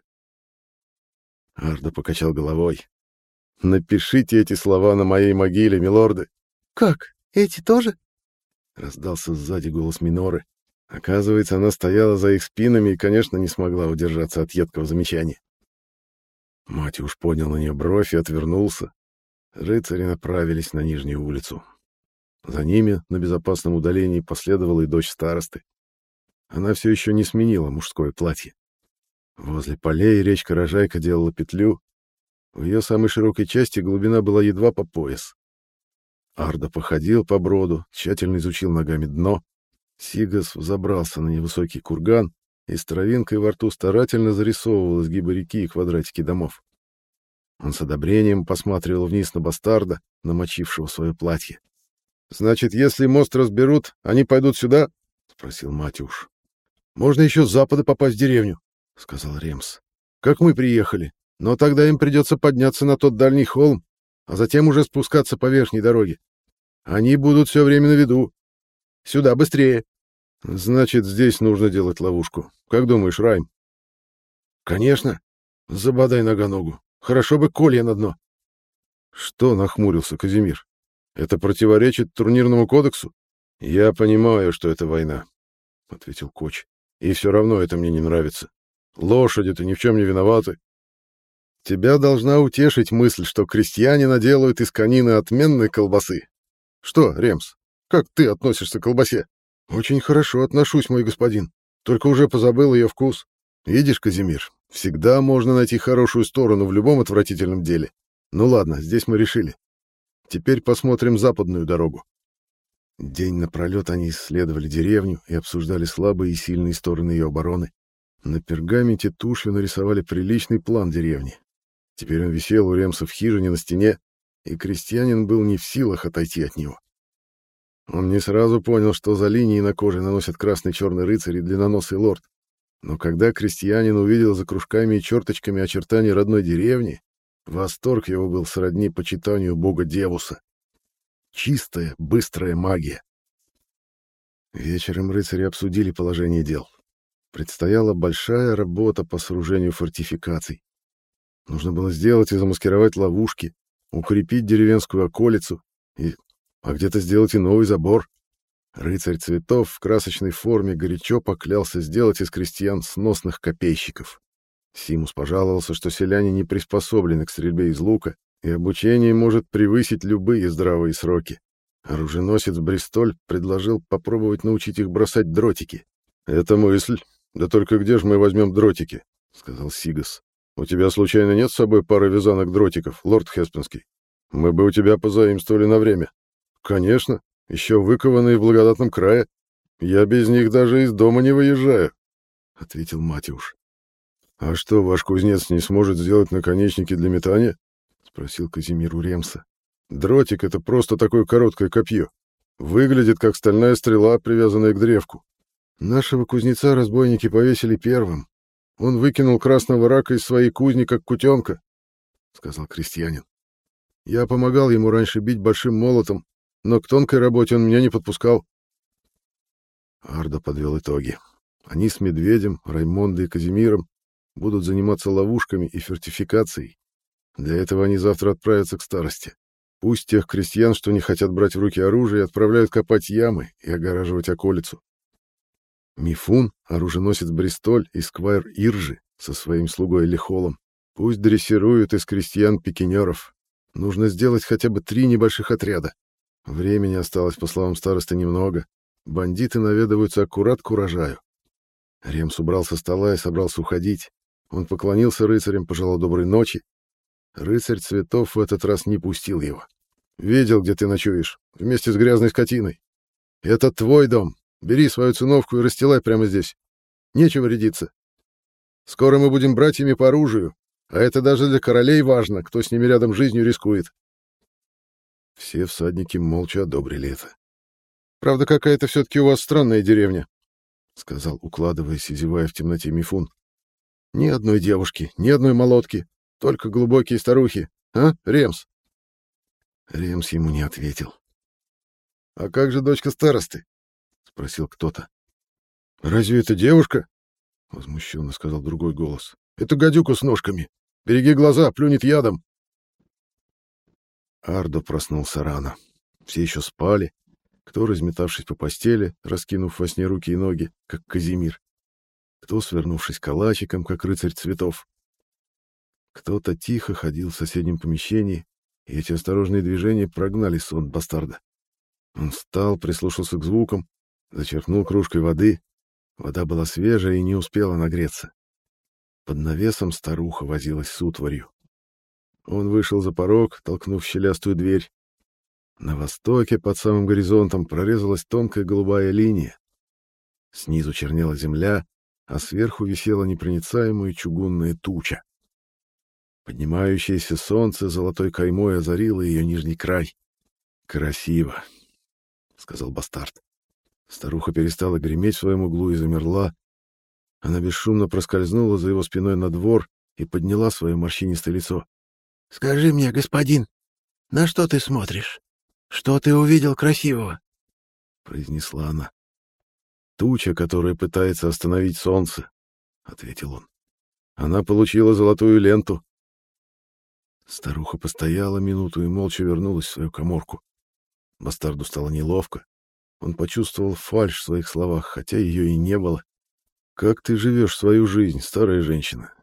Speaker 2: Ардо покачал головой. Напишите эти слова на моей могиле, милорды.
Speaker 3: Как? Эти тоже?
Speaker 2: Раздался сзади голос Миноры. Оказывается, она стояла за их спинами и, конечно, не смогла удержаться от едкого замечания. Мать уж поднял на нее бровь и отвернулся. Рыцари направились на Нижнюю улицу. За ними на безопасном удалении последовала и дочь старосты. Она все еще не сменила мужское платье. Возле полей речка Рожайка делала петлю. В ее самой широкой части глубина была едва по пояс. Арда походил по броду, тщательно изучил ногами дно. Сигас взобрался на невысокий курган и с травинкой во рту старательно зарисовывал изгибы реки и квадратики домов. Он с одобрением посматривал вниз на бастарда, намочившего свое платье. «Значит, если мост разберут, они пойдут сюда?» — спросил Матюш. «Можно еще с запада попасть в деревню», — сказал Ремс. «Как мы приехали. Но тогда им придется подняться на тот дальний холм, а затем уже спускаться по верхней дороге. Они будут все время на виду. Сюда, быстрее!» «Значит, здесь нужно делать ловушку. Как думаешь, Райм?» «Конечно. Забодай нога ногу. Хорошо бы колья на дно». «Что?» — нахмурился Казимир. «Это противоречит турнирному кодексу?» «Я понимаю, что это война», — ответил Коч. «И все равно это мне не нравится. Лошади-то ни в чем не виноваты. Тебя должна утешить мысль, что крестьяне наделают из конины отменной колбасы. Что, Ремс, как ты относишься к колбасе?» «Очень хорошо отношусь, мой господин. Только уже позабыл ее вкус. Видишь, Казимир, всегда можно найти хорошую сторону в любом отвратительном деле. Ну ладно, здесь мы решили. Теперь посмотрим западную дорогу». День напролет они исследовали деревню и обсуждали слабые и сильные стороны ее обороны. На пергаменте тушью нарисовали приличный план деревни. Теперь он висел у Ремса в хижине на стене, и крестьянин был не в силах отойти от него. Он не сразу понял, что за линии на коже наносят красный черный рыцарь и длинноносый лорд. Но когда крестьянин увидел за кружками и черточками очертания родной деревни, восторг его был сродни почитанию бога Девуса. Чистая, быстрая магия. Вечером рыцари обсудили положение дел. Предстояла большая работа по сооружению фортификаций. Нужно было сделать и замаскировать ловушки, укрепить деревенскую околицу и а где-то сделать и новый забор. Рыцарь цветов в красочной форме горячо поклялся сделать из крестьян сносных копейщиков. Симус пожаловался, что селяне не приспособлены к стрельбе из лука, и обучение может превысить любые здравые сроки. Оруженосец Бристоль предложил попробовать научить их бросать дротики. «Это мысль. Да только где же мы возьмем дротики?» — сказал Сигас. «У тебя случайно нет с собой пары вязанок дротиков, лорд Хеспенский? Мы бы у тебя позаимствовали на время». Конечно, еще выкованные в благодатном крае. Я без них даже из дома не выезжаю, — ответил Матюш. — А что, ваш кузнец не сможет сделать наконечники для метания? — спросил Казимир у Ремса. — Дротик — это просто такое короткое копье. Выглядит, как стальная стрела, привязанная к древку. Нашего кузнеца разбойники повесили первым. Он выкинул красного рака из своей кузни, как кутенка, — сказал крестьянин. Я помогал ему раньше бить большим молотом, но к тонкой работе он меня не подпускал. Ардо подвел итоги. Они с Медведем, Раймондо и Казимиром будут заниматься ловушками и фортификацией. Для этого они завтра отправятся к старости. Пусть тех крестьян, что не хотят брать в руки оружие, отправляют копать ямы и огораживать околицу. Мифун, оруженосец Бристоль и сквайр Иржи со своим слугой Лихолом, пусть дрессируют из крестьян пикинеров. Нужно сделать хотя бы три небольших отряда. Времени осталось, по словам старосты, немного. Бандиты наведываются аккурат к урожаю. Ремс убрал со стола и собрался уходить. Он поклонился рыцарям, пожелал доброй ночи Рыцарь цветов в этот раз не пустил его. «Видел, где ты ночуешь, вместе с грязной скотиной. Это твой дом. Бери свою циновку и расстилай прямо здесь. Нечего рядиться. Скоро мы будем братьями по оружию, а это даже для королей важно, кто с ними рядом жизнью рискует». Все всадники молча одобрили это. «Правда, какая-то все-таки у вас странная деревня», — сказал, укладываясь и зевая в темноте Мифун. «Ни одной девушки, ни одной молотки, только глубокие старухи. А, Ремс?» Ремс ему не ответил. «А как же дочка старосты?» — спросил кто-то. «Разве это девушка?» — возмущенно сказал другой голос. «Это гадюка с ножками. Береги глаза, плюнет ядом». Ардо проснулся рано. Все еще спали. Кто, разметавшись по постели, раскинув во сне руки и ноги, как Казимир. Кто, свернувшись калачиком, как рыцарь цветов. Кто-то тихо ходил в соседнем помещении, и эти осторожные движения прогнали сон бастарда. Он встал, прислушался к звукам, зачерпнул кружкой воды. Вода была свежая и не успела нагреться. Под навесом старуха возилась с утварью. Он вышел за порог, толкнув щелястую дверь. На востоке, под самым горизонтом, прорезалась тонкая голубая линия. Снизу чернела земля, а сверху висела непроницаемая чугунная туча. Поднимающееся солнце золотой каймой озарило ее нижний край. «Красиво», — сказал бастард. Старуха перестала греметь в своем углу и замерла. Она бесшумно проскользнула за его спиной на двор и подняла свое морщинистое лицо. — Скажи мне, господин, на что ты смотришь? Что ты увидел красивого? — произнесла она. — Туча, которая пытается остановить солнце, — ответил он. Она получила золотую ленту. Старуха постояла минуту и молча вернулась в свою коморку. Бастарду стало неловко. Он почувствовал фальшь в своих словах, хотя ее и не было. «Как ты живешь свою жизнь, старая женщина?»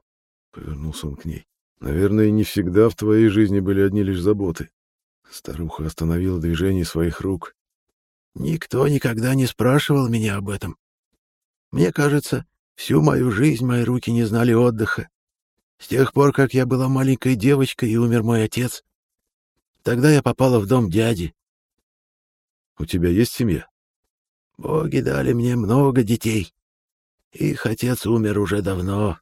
Speaker 2: Повернулся он к ней. «Наверное, не всегда в твоей жизни были одни лишь заботы». Старуха остановила движение своих рук. «Никто никогда не спрашивал меня об этом. Мне кажется, всю мою жизнь мои руки не знали отдыха. С тех пор, как я была маленькой девочкой и умер мой отец, тогда я попала в дом дяди. У тебя есть семья? Боги дали мне много детей. Их отец умер уже давно.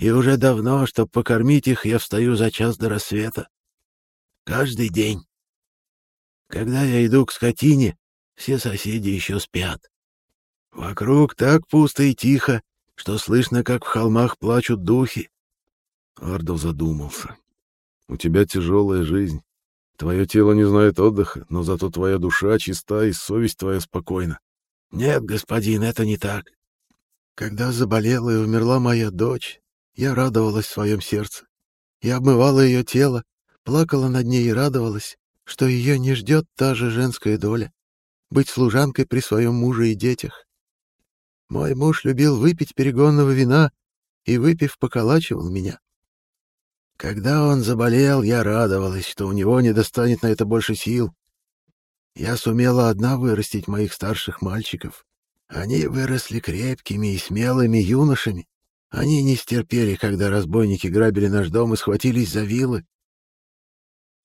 Speaker 2: И уже давно, чтобы покормить их, я встаю за час до рассвета. Каждый день. Когда я иду к скотине, все соседи еще спят. Вокруг так пусто и тихо, что слышно, как в холмах плачут духи. Ардов задумался. «У тебя тяжелая жизнь. Твое тело не знает отдыха, но зато твоя душа чиста и совесть твоя спокойна». «Нет, господин, это не так. Когда заболела и умерла моя дочь, я радовалась в своем сердце. Я обмывала ее тело, плакала над ней и радовалась, что ее не ждет та же женская доля — быть служанкой при своем муже и детях. Мой муж любил выпить перегонного вина и, выпив, поколачивал меня. Когда он заболел, я радовалась, что у него не достанет на это больше сил. Я сумела одна вырастить моих старших мальчиков. Они выросли крепкими и смелыми юношами. Они не стерпели, когда разбойники грабили наш дом и схватились за вилы.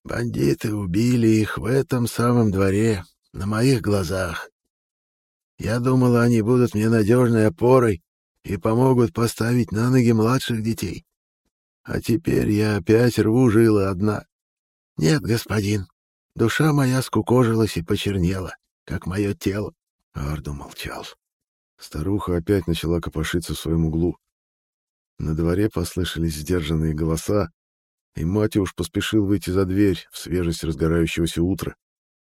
Speaker 2: Бандиты убили их в этом самом дворе, на моих глазах. Я думала, они будут мне надежной опорой и помогут поставить на ноги младших детей. А теперь я опять рву жила одна. Нет, господин, душа моя скукожилась и почернела, как мое тело. Арду молчал.
Speaker 1: Старуха опять начала копошиться в своем углу. На дворе послышались сдержанные голоса, и Матюш поспешил выйти за дверь в свежесть разгорающегося утра.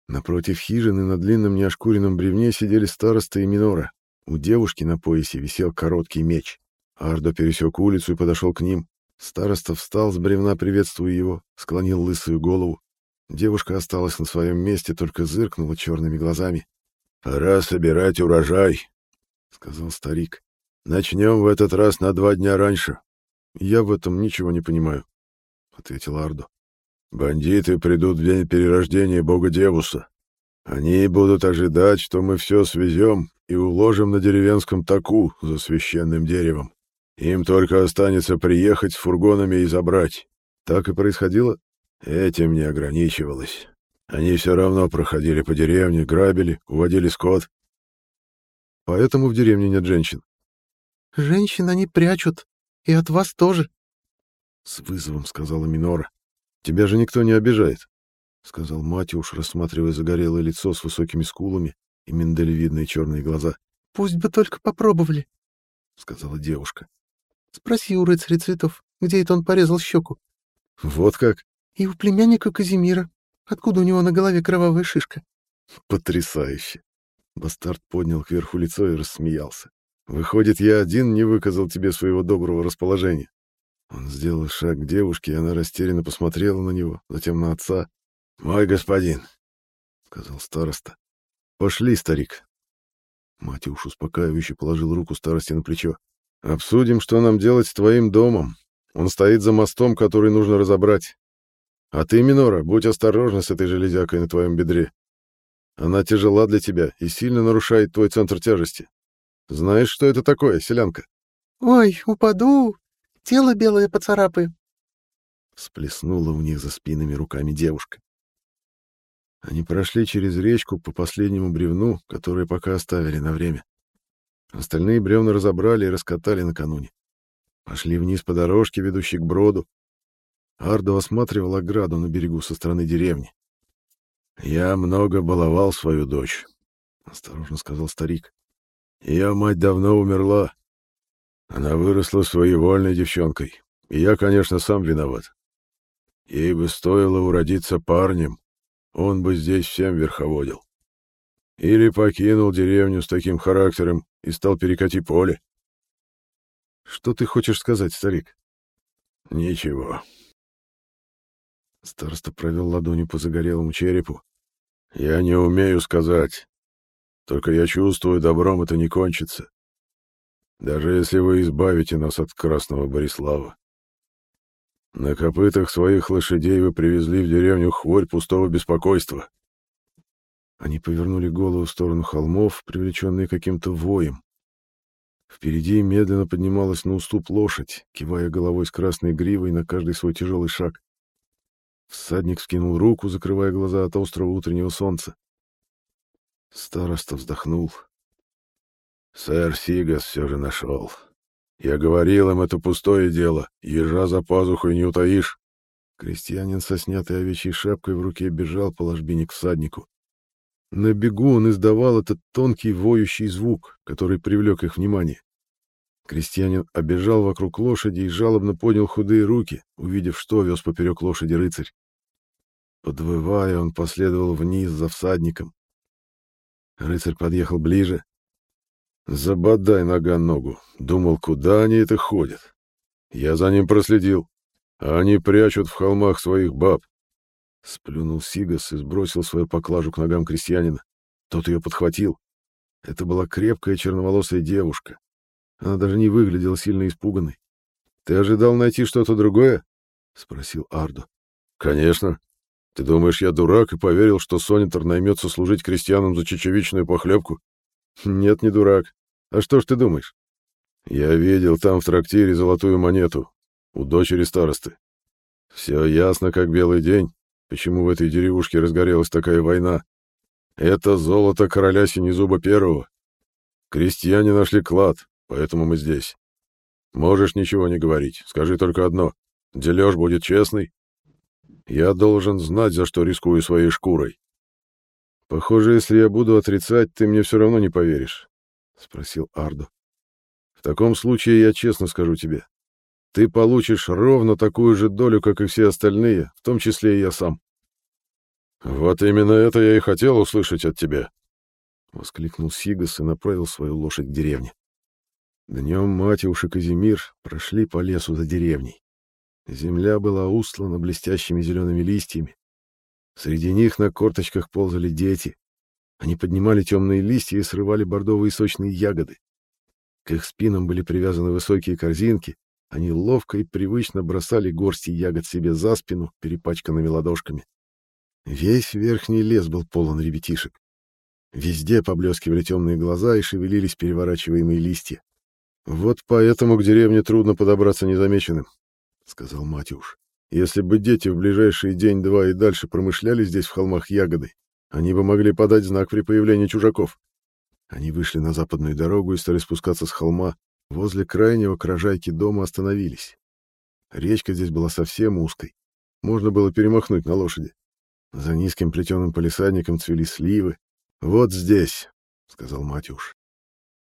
Speaker 1: Напротив хижины на длинном неошкуренном бревне сидели староста и минора. У девушки на поясе висел короткий меч. Ардо пересек улицу и подошел к ним. Староста встал с бревна, приветствуя его, склонил лысую голову. Девушка осталась на своем месте, только зыркнула черными глазами.
Speaker 2: «Пора собирать урожай», — сказал старик. «Начнем в этот раз на два дня раньше».
Speaker 1: «Я в этом ничего не понимаю», — ответил Ардо.
Speaker 2: «Бандиты придут в день перерождения бога Девуса. Они будут ожидать, что мы все свезем и уложим на деревенском таку за священным деревом. Им только останется приехать с фургонами и забрать.
Speaker 1: Так и происходило?
Speaker 2: Этим не ограничивалось. Они все равно проходили по деревне, грабили, уводили скот.
Speaker 1: Поэтому в деревне нет женщин.
Speaker 3: Женщин они прячут, и от вас тоже.
Speaker 1: С вызовом сказала Минора. Тебя же никто не обижает, сказал Матюш, рассматривая загорелое лицо с высокими скулами и миндалевидные черные глаза.
Speaker 3: Пусть бы только попробовали, сказала девушка. Спроси у рыцаря цветов, где это он порезал щеку.
Speaker 1: Вот как?
Speaker 3: И у племянника Казимира. Откуда у него на голове кровавая шишка?
Speaker 1: Потрясающе. Бастард поднял кверху лицо и рассмеялся. Выходит, я один не выказал тебе своего доброго расположения. Он сделал шаг к девушке, и она растерянно посмотрела на него, затем на отца.
Speaker 2: «Мой господин», —
Speaker 1: сказал староста. «Пошли, старик». Матюш успокаивающе положил руку старости на плечо. «Обсудим, что нам делать с твоим домом. Он стоит за мостом, который нужно разобрать. А ты, Минора, будь осторожна с этой железякой на твоем бедре. Она тяжела для тебя и сильно нарушает твой центр тяжести. Знаешь, что это такое, селянка?
Speaker 3: Ой, упаду, тело белое поцарапаю.
Speaker 1: Сплеснула у них за спинами руками девушка. Они прошли через речку по последнему бревну, которое пока оставили на время. Остальные бревна разобрали и раскатали накануне. Пошли вниз по дорожке, ведущей к броду, Ардо осматривал ограду на берегу со стороны деревни.
Speaker 2: «Я много баловал свою дочь», — осторожно сказал старик. «Ее мать давно умерла. Она выросла своевольной девчонкой, и я, конечно, сам виноват. Ей бы стоило уродиться парнем, он бы здесь всем верховодил. Или покинул деревню с таким характером и стал перекати поле».
Speaker 1: «Что ты хочешь сказать, старик?»
Speaker 2: «Ничего»,
Speaker 1: Староста провел ладонью по загорелому черепу.
Speaker 2: «Я не умею сказать. Только я чувствую, добром это не кончится. Даже если вы избавите нас от красного Борислава. На копытах своих лошадей вы привезли в деревню хворь пустого беспокойства».
Speaker 1: Они повернули голову в сторону холмов, привлеченные каким-то воем. Впереди медленно поднималась на уступ лошадь, кивая головой с красной гривой на каждый свой тяжелый шаг. Всадник скинул руку, закрывая глаза от острого утреннего солнца. Староста вздохнул.
Speaker 2: «Сэр Сигас все же нашел. Я говорил им, это пустое дело. Ежа за пазухой не утаишь».
Speaker 1: Крестьянин со снятой овечьей шапкой в руке бежал по ложбине к всаднику. На бегу он издавал этот тонкий воющий звук, который привлек их внимание. Крестьянин обежал вокруг лошади и жалобно поднял худые руки, увидев, что вез поперек лошади рыцарь. Подвывая, он последовал вниз за всадником. Рыцарь подъехал ближе. «Забодай нога ногу. Думал, куда они это ходят. Я за ним проследил. Они прячут в холмах своих баб». Сплюнул Сигас и сбросил свою поклажу к ногам крестьянина. Тот ее подхватил. Это была крепкая черноволосая девушка, она даже не выглядела сильно испуганной. «Ты ожидал найти что-то другое?» — спросил Ардо. «Конечно. Ты думаешь, я дурак и поверил, что Сонитор наймется служить крестьянам за чечевичную похлебку? Нет, не дурак. А что ж ты думаешь? Я видел там в трактире золотую монету у дочери старосты. Все ясно, как белый день.
Speaker 2: почему в этой деревушке разгорелась такая война. Это золото короля Синезуба Первого. Крестьяне нашли клад, поэтому мы здесь. Можешь ничего не говорить, скажи только одно. Дележ будет честный. Я должен знать, за что рискую своей шкурой. Похоже, если я буду отрицать, ты мне все равно не поверишь, — спросил Ардо. В таком случае я честно скажу тебе. Ты получишь ровно такую же долю, как и все остальные, в том числе и я сам. Вот именно это я и хотел услышать от тебя, — воскликнул Сигас и направил свою лошадь к деревне. Днем Матюш и Казимир прошли по лесу за деревней. Земля была устлана блестящими зелеными листьями. Среди них на корточках ползали дети. Они поднимали темные листья и срывали бордовые сочные ягоды. К их спинам были привязаны высокие корзинки. Они ловко и привычно бросали горсти ягод себе за спину, перепачканными ладошками. Весь верхний лес был полон ребятишек. Везде поблескивали темные глаза и шевелились переворачиваемые листья. Вот поэтому к деревне трудно подобраться незамеченным, сказал Матюш. Если бы дети в ближайший день-два и дальше промышляли здесь в холмах ягоды, они бы могли подать знак при появлении чужаков. Они вышли на западную дорогу и стали спускаться с холма. Возле крайнего кражайки дома остановились. Речка здесь была совсем узкой. Можно было перемахнуть на лошади. За низким плетеным полисадником цвели сливы. «Вот здесь», — сказал Матюш.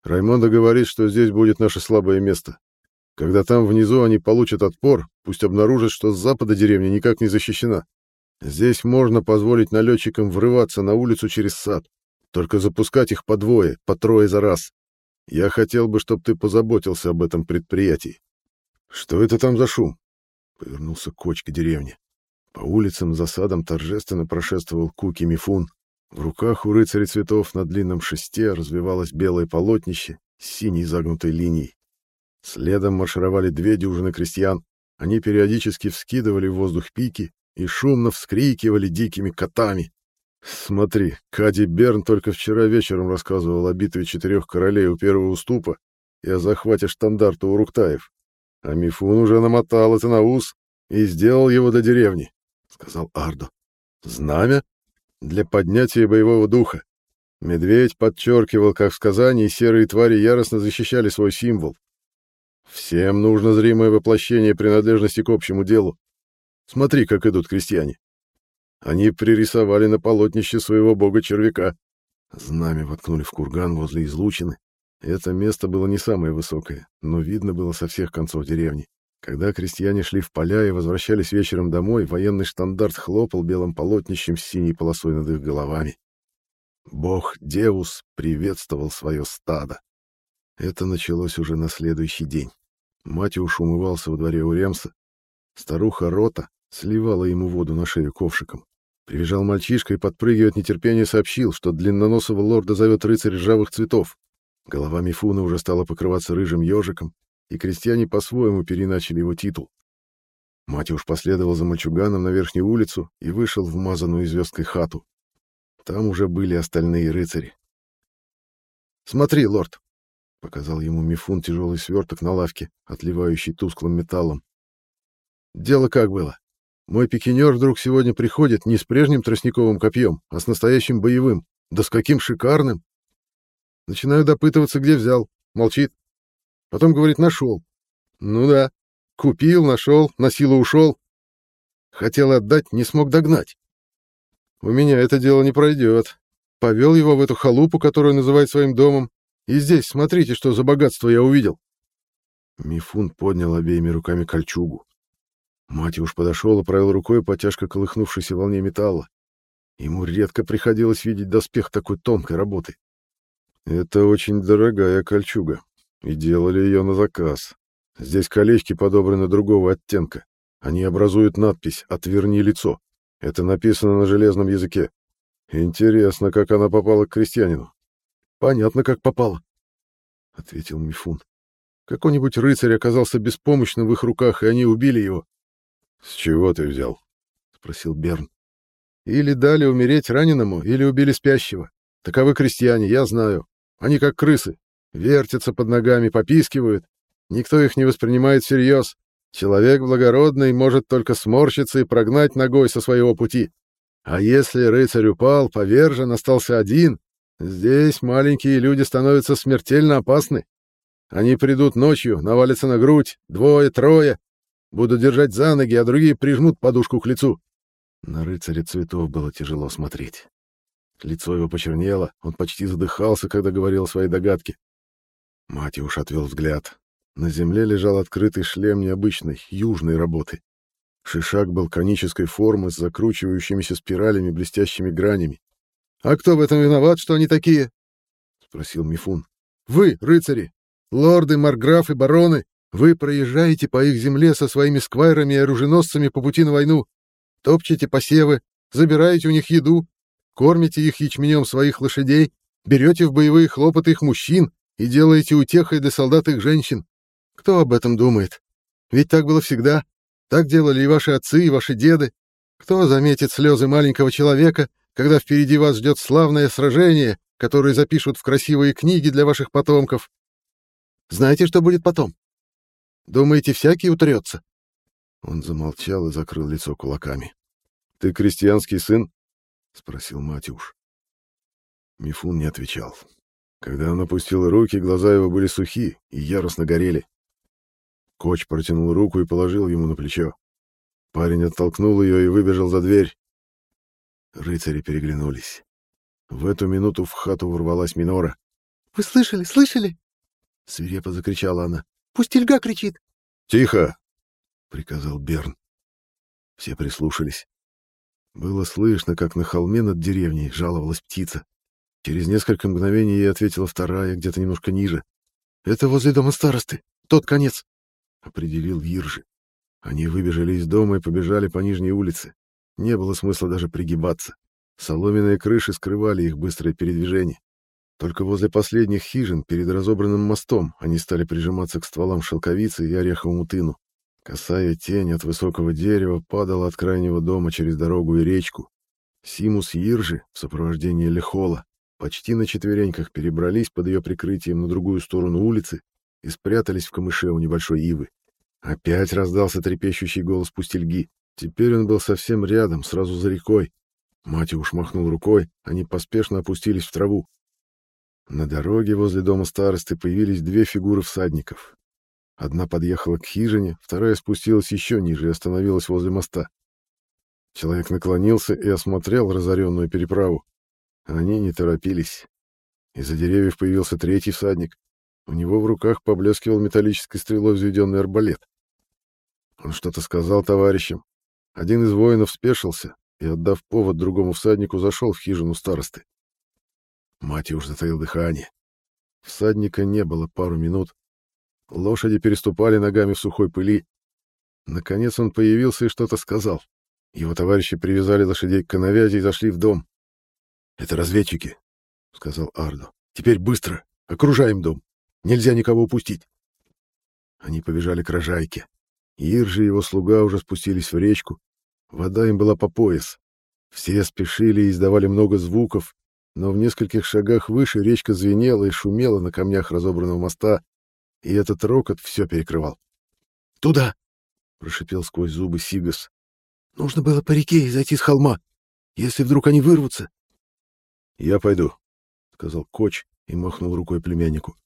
Speaker 2: Раймонда говорит, что здесь будет наше слабое место. Когда там внизу они получат отпор, пусть обнаружат, что с запада деревня никак не защищена. Здесь можно позволить налетчикам врываться на улицу через сад, только запускать их по двое, по трое за раз. Я хотел бы, чтобы ты позаботился об этом предприятии. Что это там за шум? Повернулся Коч к деревне. По улицам за садом торжественно прошествовал Куки Мифун. В руках у рыцаря цветов на длинном шесте развивалось белое полотнище с синей загнутой линией. Следом маршировали две дюжины крестьян. Они периодически вскидывали в воздух пики и шумно вскрикивали дикими котами. Смотри, Кади Берн только вчера вечером рассказывал о битве четырех королей у первого уступа и о захвате штандарта у Руктаев. А Мифун уже намотал это на ус и сделал его до деревни, — сказал Ардо. Знамя? для поднятия боевого духа. Медведь подчеркивал, как в сказании серые твари яростно защищали свой символ. Всем нужно зримое воплощение принадлежности к общему делу. Смотри, как идут крестьяне. Они пририсовали на полотнище своего бога-червяка. Знамя воткнули в курган возле излучины. Это место было не самое высокое, но видно было со всех концов деревни. Когда крестьяне шли в поля и возвращались вечером домой, военный штандарт хлопал белым полотнищем с синей полосой над их головами. Бог Деус приветствовал свое стадо. Это началось уже на следующий день. Матюш умывался во дворе у Ремса. Старуха Рота сливала ему воду на шею ковшиком. Прибежал мальчишка и, подпрыгивая от нетерпения, сообщил, что длинноносого лорда зовет рыцарь ржавых цветов. Голова Мифуна уже стала покрываться рыжим ежиком, и крестьяне по-своему переначали его титул. Матюш последовал за мальчуганом на верхнюю улицу и вышел в мазанную звездкой хату. Там уже были остальные рыцари. «Смотри, лорд!» — показал ему Мифун тяжелый сверток на лавке, отливающий тусклым металлом. «Дело как было. Мой пикинер вдруг сегодня приходит не с прежним тростниковым копьем, а с настоящим боевым. Да с каким шикарным! Начинаю допытываться, где взял. Молчит. Потом, говорит, нашел. Ну да, купил, нашел, на силу ушел. Хотел отдать, не смог догнать. У меня это дело не пройдет. Повел его в эту халупу, которую называет своим домом. И здесь, смотрите, что за богатство я увидел. Мифун поднял обеими руками кольчугу. Мать уж подошел и провел рукой по тяжко колыхнувшейся волне металла. Ему редко приходилось видеть доспех такой тонкой работы. Это очень дорогая кольчуга, и делали ее на заказ. Здесь колечки подобраны другого оттенка. Они образуют надпись «Отверни лицо». Это написано на железном языке. Интересно, как она попала к крестьянину. Понятно, как попала, — ответил Мифун. Какой-нибудь рыцарь оказался беспомощным в их руках, и они убили его. — С чего ты взял? — спросил Берн. — Или дали умереть раненому, или убили спящего. Таковы крестьяне, я знаю. Они как крысы, Вертятся под ногами, попискивают. Никто их не воспринимает всерьез. Человек благородный может только сморщиться и прогнать ногой со своего пути. А если рыцарь упал, повержен, остался один, здесь маленькие люди становятся смертельно опасны. Они придут ночью, навалятся на грудь, двое, трое, будут держать за ноги, а другие прижмут подушку к лицу. На рыцаря цветов было тяжело смотреть. Лицо его почернело, он почти задыхался, когда говорил свои догадки. Матюш отвел взгляд. На земле лежал открытый шлем необычной, южной работы. Шишак был конической формы с закручивающимися спиралями блестящими гранями. «А кто в этом виноват, что они такие?» — спросил Мифун. «Вы, рыцари, лорды, марграфы, бароны, вы проезжаете по их земле со своими сквайрами и оруженосцами по пути на войну, топчете посевы, забираете у них еду, кормите их ячменем своих лошадей, берете в боевые хлопоты их мужчин и делаете утехой для солдат их женщин. Кто об этом думает? Ведь так было всегда. Так делали и ваши отцы, и ваши деды. Кто заметит слезы маленького человека, когда впереди вас ждет славное сражение, которое запишут в красивые книги для ваших потомков? Знаете, что будет потом? Думаете, всякий утрется?» Он замолчал и закрыл лицо кулаками. «Ты крестьянский сын?» — спросил Матюш. Мифун не отвечал. Когда он опустил руки, глаза его были сухи и яростно горели. Коч протянул руку и положил ему на плечо. Парень оттолкнул ее и выбежал за дверь. Рыцари переглянулись. В эту минуту в хату ворвалась Минора.
Speaker 3: «Вы слышали, слышали?»
Speaker 2: — свирепо закричала она.
Speaker 3: «Пусть Ильга кричит!»
Speaker 2: «Тихо!» — приказал Берн. Все прислушались. Было слышно, как на холме над деревней жаловалась птица. Через несколько мгновений ей ответила вторая, где-то немножко ниже. «Это возле дома старосты. Тот конец определил Иржи. Они выбежали из дома и побежали по нижней улице. Не было смысла даже пригибаться. Соломенные крыши скрывали их быстрое передвижение. Только возле последних хижин, перед разобранным мостом, они стали прижиматься к стволам шелковицы и ореховому тыну. Косая тень от высокого дерева падала от крайнего дома через дорогу и речку. Симус и Иржи в сопровождении Лехола почти на четвереньках перебрались под ее прикрытием на другую сторону улицы и спрятались в камыше у небольшой ивы. Опять раздался трепещущий голос пустельги. Теперь он был совсем рядом, сразу за рекой. Матюш махнул рукой, они поспешно опустились в траву. На дороге возле дома старосты появились две фигуры всадников. Одна подъехала к хижине, вторая спустилась еще ниже и остановилась возле моста. Человек наклонился и осмотрел разоренную переправу. Они не торопились. Из-за деревьев появился третий всадник. У него в руках поблескивал металлической стрелой взведенный арбалет. Он что-то сказал товарищам. Один из воинов спешился и, отдав повод другому всаднику, зашел в хижину старосты. Мать уж затаил дыхание. Всадника не было пару минут. Лошади переступали ногами в сухой пыли. Наконец он появился и что-то сказал. Его товарищи привязали лошадей к коновязи и зашли в дом. — Это разведчики, — сказал Ардо. — Теперь быстро. Окружаем дом. Нельзя никого упустить. Они побежали к рожайке. Иржи и его слуга уже спустились в речку. Вода им была по пояс. Все спешили и издавали много звуков, но в нескольких шагах выше речка звенела и шумела на камнях разобранного моста, и этот рокот все перекрывал. «Туда!» — прошипел сквозь зубы Сигас. «Нужно было по реке и зайти с холма, если вдруг они вырвутся». «Я пойду», — сказал Коч и махнул рукой племяннику.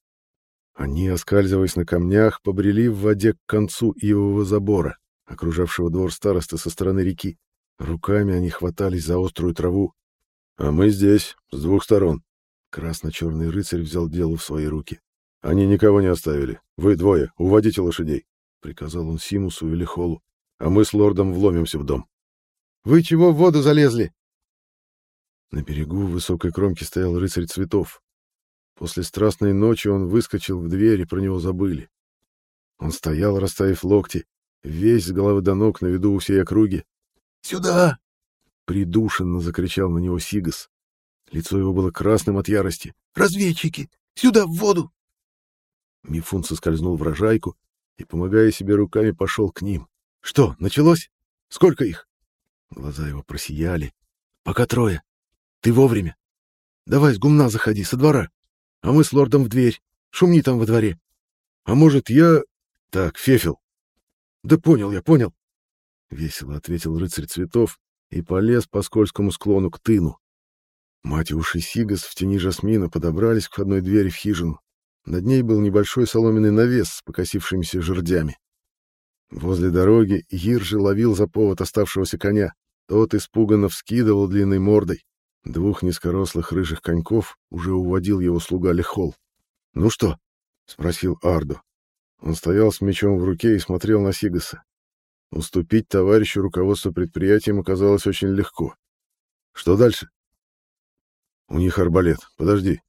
Speaker 2: Они, оскальзываясь на камнях, побрели в воде к концу ивового забора, окружавшего двор старосты со стороны реки. Руками они хватались за острую траву. «А мы здесь, с двух сторон». Красно-черный рыцарь взял дело в свои руки. «Они никого не оставили. Вы двое, уводите лошадей», — приказал он Симусу или Холу. «А мы с лордом вломимся в дом». «Вы чего в воду залезли?» На берегу в высокой кромке стоял рыцарь цветов, После страстной ночи он выскочил в дверь, и про него забыли. Он стоял, расставив локти, весь с головы до ног на виду у всей округи. «Сюда!» — придушенно закричал на него Сигас. Лицо его было красным от ярости. «Разведчики! Сюда, в воду!» Мифун соскользнул в рожайку и, помогая себе руками, пошел к ним. «Что, началось? Сколько их?» Глаза его просияли. «Пока трое. Ты вовремя. Давай с гумна заходи, со двора а мы с лордом в дверь. Шумни там во дворе. А может, я... Так, Фефел. Да понял я, понял. Весело ответил рыцарь цветов и полез по скользкому склону к тыну. Матюш и Сигас в тени жасмина подобрались к входной двери в хижину. Над ней был небольшой соломенный навес с покосившимися жердями. Возле дороги Иржи ловил за повод оставшегося коня. Тот испуганно вскидывал длинной мордой. Двух низкорослых рыжих коньков уже уводил его слуга Лехол. «Ну что?» — спросил Ардо. Он стоял с мечом в руке и смотрел на Сигаса. Уступить товарищу руководство предприятием оказалось очень легко. Что дальше? У них арбалет. Подожди.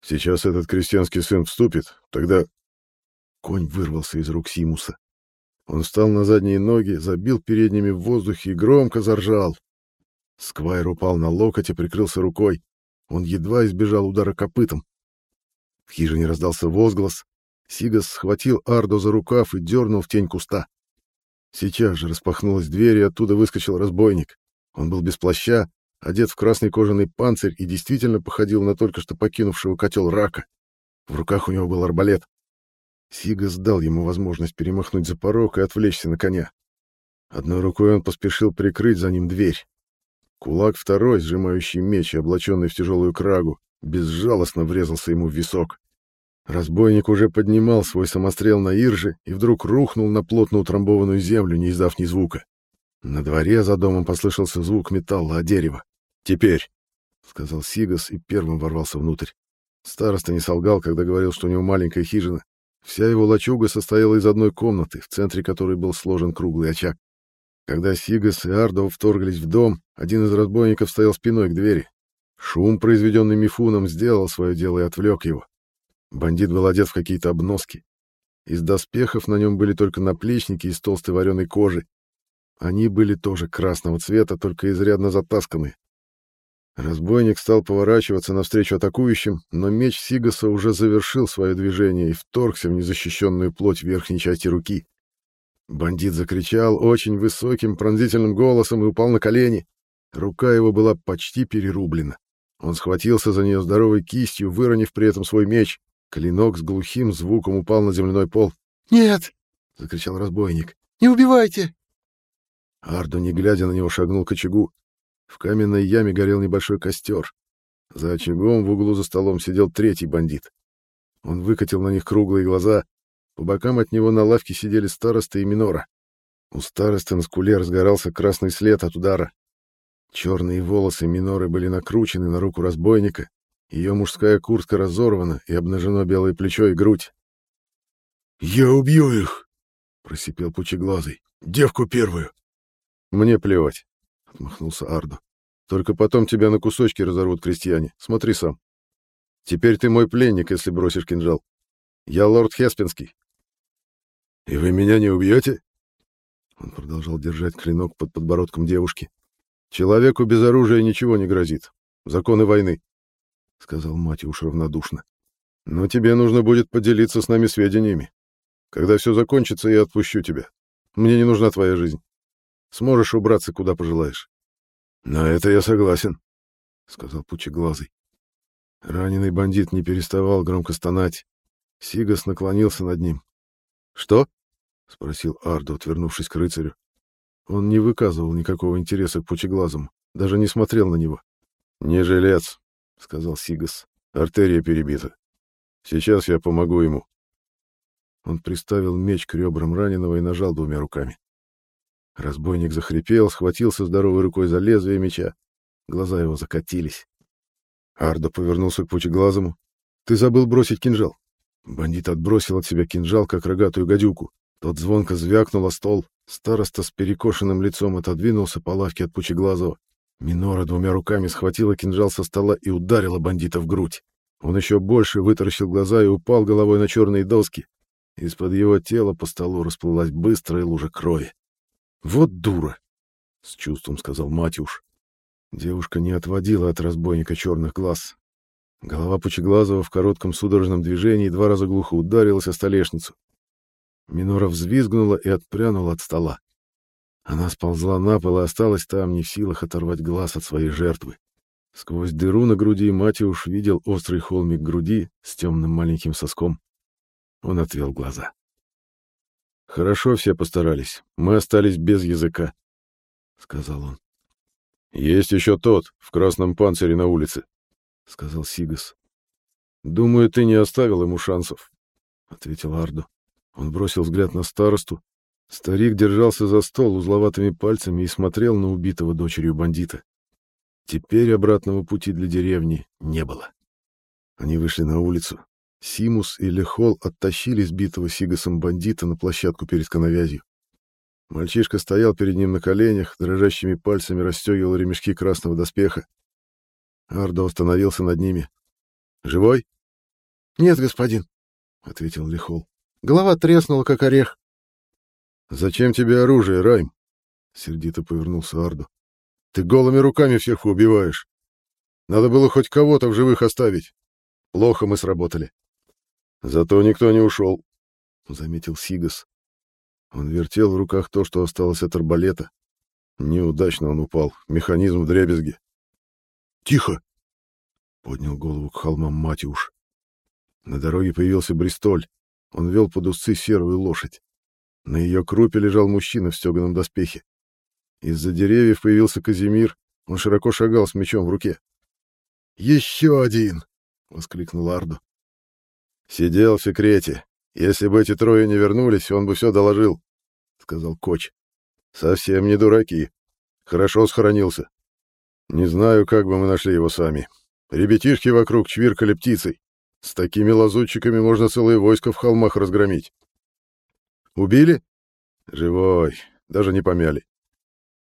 Speaker 2: Сейчас этот крестьянский сын вступит, тогда... Конь вырвался из рук Симуса. Он встал на задние ноги, забил передними в воздухе и громко заржал. Сквайр упал на локоть и прикрылся рукой. Он едва избежал удара копытом. В хижине раздался возглас. Сигас схватил Ардо за рукав и дернул в тень куста. Сейчас же распахнулась дверь, и оттуда выскочил разбойник. Он был без плаща, одет в красный кожаный панцирь и действительно походил на только что покинувшего котел рака. В руках у него был арбалет. Сигас дал ему возможность перемахнуть за порог и отвлечься на коня. Одной рукой он поспешил прикрыть за ним дверь. Кулак второй, сжимающий меч и облаченный в тяжелую крагу, безжалостно врезался ему в висок. Разбойник уже поднимал свой самострел на Ирже и вдруг рухнул на плотно утрамбованную землю, не издав ни звука. На дворе за домом послышался звук металла о дерево. «Теперь», — сказал Сигас и первым ворвался внутрь. Староста не солгал, когда говорил, что у него маленькая хижина. Вся его лачуга состояла из одной комнаты, в центре которой был сложен круглый очаг. Когда Сигас и Ардов вторглись в дом, один из разбойников стоял спиной к двери. Шум, произведенный Мифуном, сделал свое дело и отвлек его. Бандит был одет в какие-то обноски. Из доспехов на нем были только наплечники из толстой вареной кожи. Они были тоже красного цвета, только изрядно затасканные. Разбойник стал поворачиваться навстречу атакующим, но меч Сигаса уже завершил свое движение и вторгся в незащищенную плоть верхней части руки. Бандит закричал очень высоким пронзительным голосом и упал на колени. Рука его была почти перерублена. Он схватился за нее здоровой кистью, выронив при этом свой меч. Клинок с глухим звуком упал на земляной пол.
Speaker 3: «Нет!»
Speaker 2: — закричал разбойник.
Speaker 3: «Не убивайте!»
Speaker 2: Арду, не глядя на него, шагнул к очагу. В каменной яме горел небольшой костер. За очагом в углу за столом сидел третий бандит. Он выкатил на них круглые глаза. По бокам от него на лавке сидели староста и минора. У старосты на скуле разгорался красный след от удара. Черные волосы миноры были накручены на руку разбойника, ее мужская куртка разорвана и обнажено белое плечо и грудь.
Speaker 1: «Я убью их!» — просипел пучеглазый. «Девку первую!»
Speaker 2: «Мне плевать!» — отмахнулся Ардо. «Только потом тебя на кусочки разорвут крестьяне. Смотри сам. Теперь ты мой пленник, если бросишь кинжал. Я лорд Хеспинский».
Speaker 1: «И вы меня не убьете?»
Speaker 2: Он продолжал держать клинок под подбородком девушки. «Человеку без оружия ничего не грозит. Законы войны сказал Матюш равнодушно. Но тебе нужно будет поделиться с нами сведениями. Когда все закончится, я отпущу тебя. Мне не нужна твоя жизнь. Сможешь убраться, куда пожелаешь.
Speaker 1: На это я согласен, сказал Пучеглазый.
Speaker 2: Раненый бандит не переставал громко стонать. Сигас наклонился над ним. Что? спросил Ардо, отвернувшись к рыцарю. Он не выказывал никакого интереса к Пучеглазому, даже не смотрел на него. Не жилец, — сказал Сигас. «Артерия перебита. Сейчас я помогу ему». Он приставил меч к ребрам раненого и нажал двумя руками. Разбойник захрипел, схватился здоровой рукой за лезвие меча. Глаза его закатились. Ардо повернулся к пучеглазому. «Ты забыл бросить кинжал». Бандит отбросил от себя кинжал, как рогатую гадюку. Тот звонко звякнул о стол. Староста с перекошенным лицом отодвинулся по лавке от пучеглазого. Минора двумя руками схватила кинжал со стола и ударила бандита в грудь. Он еще больше вытаращил глаза и упал головой на черные доски. Из-под его тела по столу расплылась быстрая лужа крови. «Вот дура!» — с чувством сказал Матюш. Девушка не отводила от разбойника черных глаз. Голова Пучеглазого в коротком судорожном движении два раза глухо ударилась о столешницу. Минора взвизгнула и отпрянула от стола. Она сползла на пол и осталась там, не в силах оторвать глаз от своей жертвы. Сквозь дыру на груди Матиуш видел острый холмик груди с темным маленьким соском. Он отвел глаза. Хорошо все постарались. Мы остались без языка, — сказал он. Есть еще тот, в красном панцире на улице, — сказал Сигас. Думаю, ты не оставил ему шансов, — ответил Арду. Он бросил взгляд на старосту. Старик держался за стол узловатыми пальцами и смотрел на убитого дочерью бандита. Теперь обратного пути для деревни не было. Они вышли на улицу. Симус и Лехол оттащили сбитого Сигасом бандита на площадку перед коновязью. Мальчишка стоял перед ним на коленях, дрожащими пальцами расстегивал ремешки красного доспеха. Ардо остановился над ними. «Живой?»
Speaker 3: «Нет, господин», — ответил Лихол. «Голова треснула, как орех».
Speaker 2: «Зачем тебе оружие, Райм?» — сердито повернулся Ардо. «Ты голыми руками всех убиваешь. Надо было хоть кого-то в живых оставить. Плохо мы сработали». «Зато никто не ушел», — заметил Сигас. Он вертел в руках то, что осталось от арбалета. Неудачно он упал. Механизм в дребезге. «Тихо!» — поднял голову к холмам Матиуш. На дороге появился Бристоль. Он вел под усы серую лошадь. На ее крупе лежал мужчина в стеганом доспехе. Из-за деревьев появился Казимир. Он широко шагал с мечом в руке. «Еще один!» — воскликнул Арду. «Сидел в секрете. Если бы эти трое не вернулись, он бы все доложил, — сказал Коч. Совсем не дураки. Хорошо схоронился. Не знаю, как бы мы нашли его сами. Ребятишки вокруг чвиркали птицей. С такими лазутчиками можно целое войско в холмах разгромить. Убили? Живой. Даже не помяли.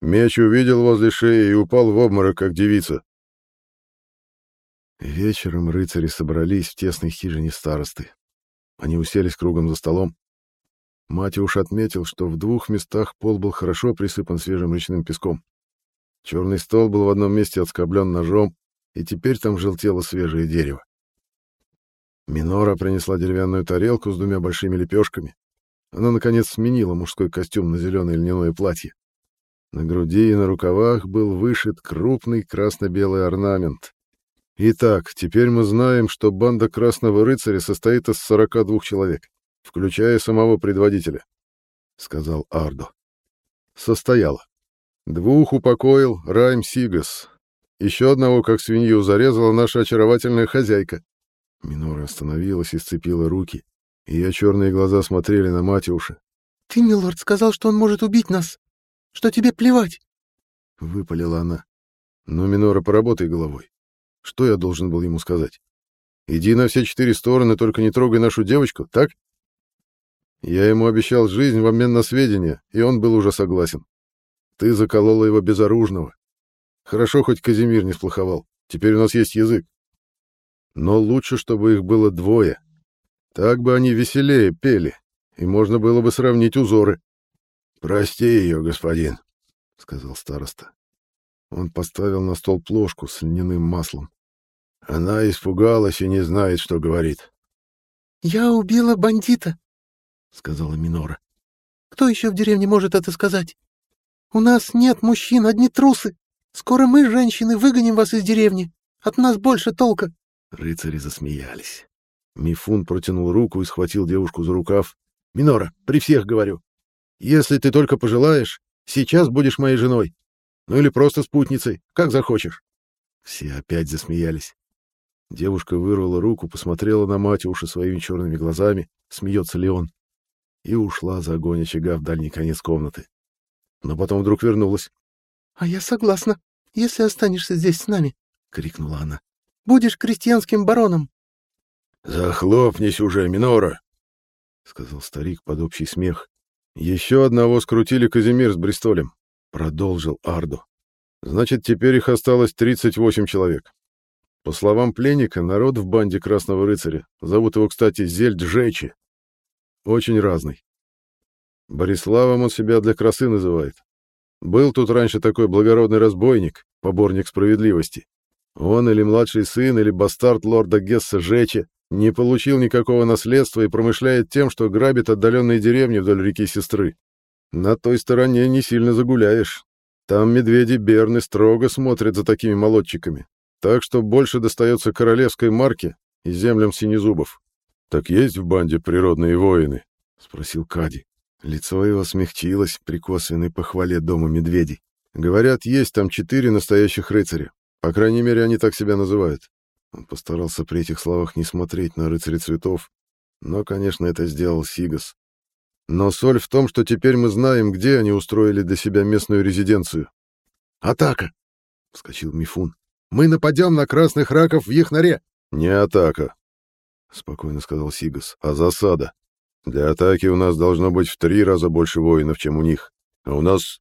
Speaker 2: Меч увидел возле шеи и упал в обморок, как девица. Вечером рыцари собрались в тесной хижине старосты. Они уселись кругом за столом. Матюш отметил, что в двух местах пол был хорошо присыпан свежим речным песком. Черный стол был в одном месте отскоблен ножом, и теперь там желтело свежее дерево. Минора принесла деревянную тарелку с двумя большими лепешками. Она, наконец, сменила мужской костюм на зеленое льняное платье. На груди и на рукавах был вышит крупный красно-белый орнамент. Итак, теперь мы знаем, что банда Красного Рыцаря состоит из 42 человек, включая самого предводителя, — сказал Ардо. Состояла. Двух упокоил Райм Сигас. Еще одного, как свинью, зарезала наша очаровательная хозяйка. Минора остановилась и сцепила руки. Ее черные глаза смотрели на Матюша.
Speaker 3: — Ты, милорд, сказал, что он может убить нас. Что тебе плевать?
Speaker 2: — выпалила она. — Ну, Минора, поработай головой. Что я должен был ему сказать? Иди на все четыре стороны, только не трогай нашу девочку, так? Я ему обещал жизнь в обмен на сведения, и он был уже согласен. Ты заколола его безоружного. Хорошо, хоть Казимир не сплоховал. Теперь у нас есть язык. Но лучше, чтобы их было двое. Так бы они веселее пели, и можно было бы сравнить узоры. — Прости ее, господин, — сказал староста. Он поставил на стол плошку с льняным маслом. Она испугалась и не знает, что говорит.
Speaker 3: «Я убила бандита», — сказала Минора. «Кто еще в деревне может это сказать? У нас нет мужчин, одни трусы. Скоро мы, женщины, выгоним вас из деревни. От нас больше толка».
Speaker 2: Рыцари засмеялись. Мифун протянул руку и схватил девушку за рукав. «Минора, при всех говорю. Если ты только пожелаешь, сейчас будешь моей женой. Ну или просто спутницей, как захочешь. Все опять засмеялись. Девушка вырвала руку, посмотрела на Матюша своими черными глазами, смеется ли он, и ушла за огонь очага в дальний конец комнаты. Но потом вдруг вернулась.
Speaker 3: — А я согласна, если останешься здесь с нами, —
Speaker 2: крикнула она.
Speaker 3: — Будешь крестьянским бароном.
Speaker 2: — Захлопнись уже, Минора, — сказал старик под общий смех. Еще одного скрутили Казимир с Бристолем. Продолжил Ардо. Значит, теперь их осталось 38 человек. По словам пленника, народ в банде Красного Рыцаря, зовут его, кстати, Зельд Жечи, очень разный. Бориславом он себя для красы называет. Был тут раньше такой благородный разбойник, поборник справедливости. Он или младший сын, или бастард лорда Гесса Жечи не получил никакого наследства и промышляет тем, что грабит отдаленные деревни вдоль реки Сестры. На той стороне не сильно загуляешь. Там медведи Берны строго смотрят за такими молодчиками. Так что больше достается королевской марке и землям синезубов. — Так есть в банде природные воины? — спросил Кади.
Speaker 1: Лицо его смягчилось при косвенной похвале дома медведей. Говорят, есть там четыре настоящих рыцаря. По крайней мере, они так себя называют. Он постарался при этих словах не смотреть на рыцаря цветов, но, конечно, это сделал Сигас. Но соль в том, что теперь мы знаем, где они устроили для себя местную резиденцию.
Speaker 2: «Атака!» — вскочил Мифун. «Мы нападем на красных раков в их норе!»
Speaker 1: «Не атака», — спокойно сказал Сигас, — «а засада. Для атаки у нас должно быть в три раза больше воинов, чем у них. А у нас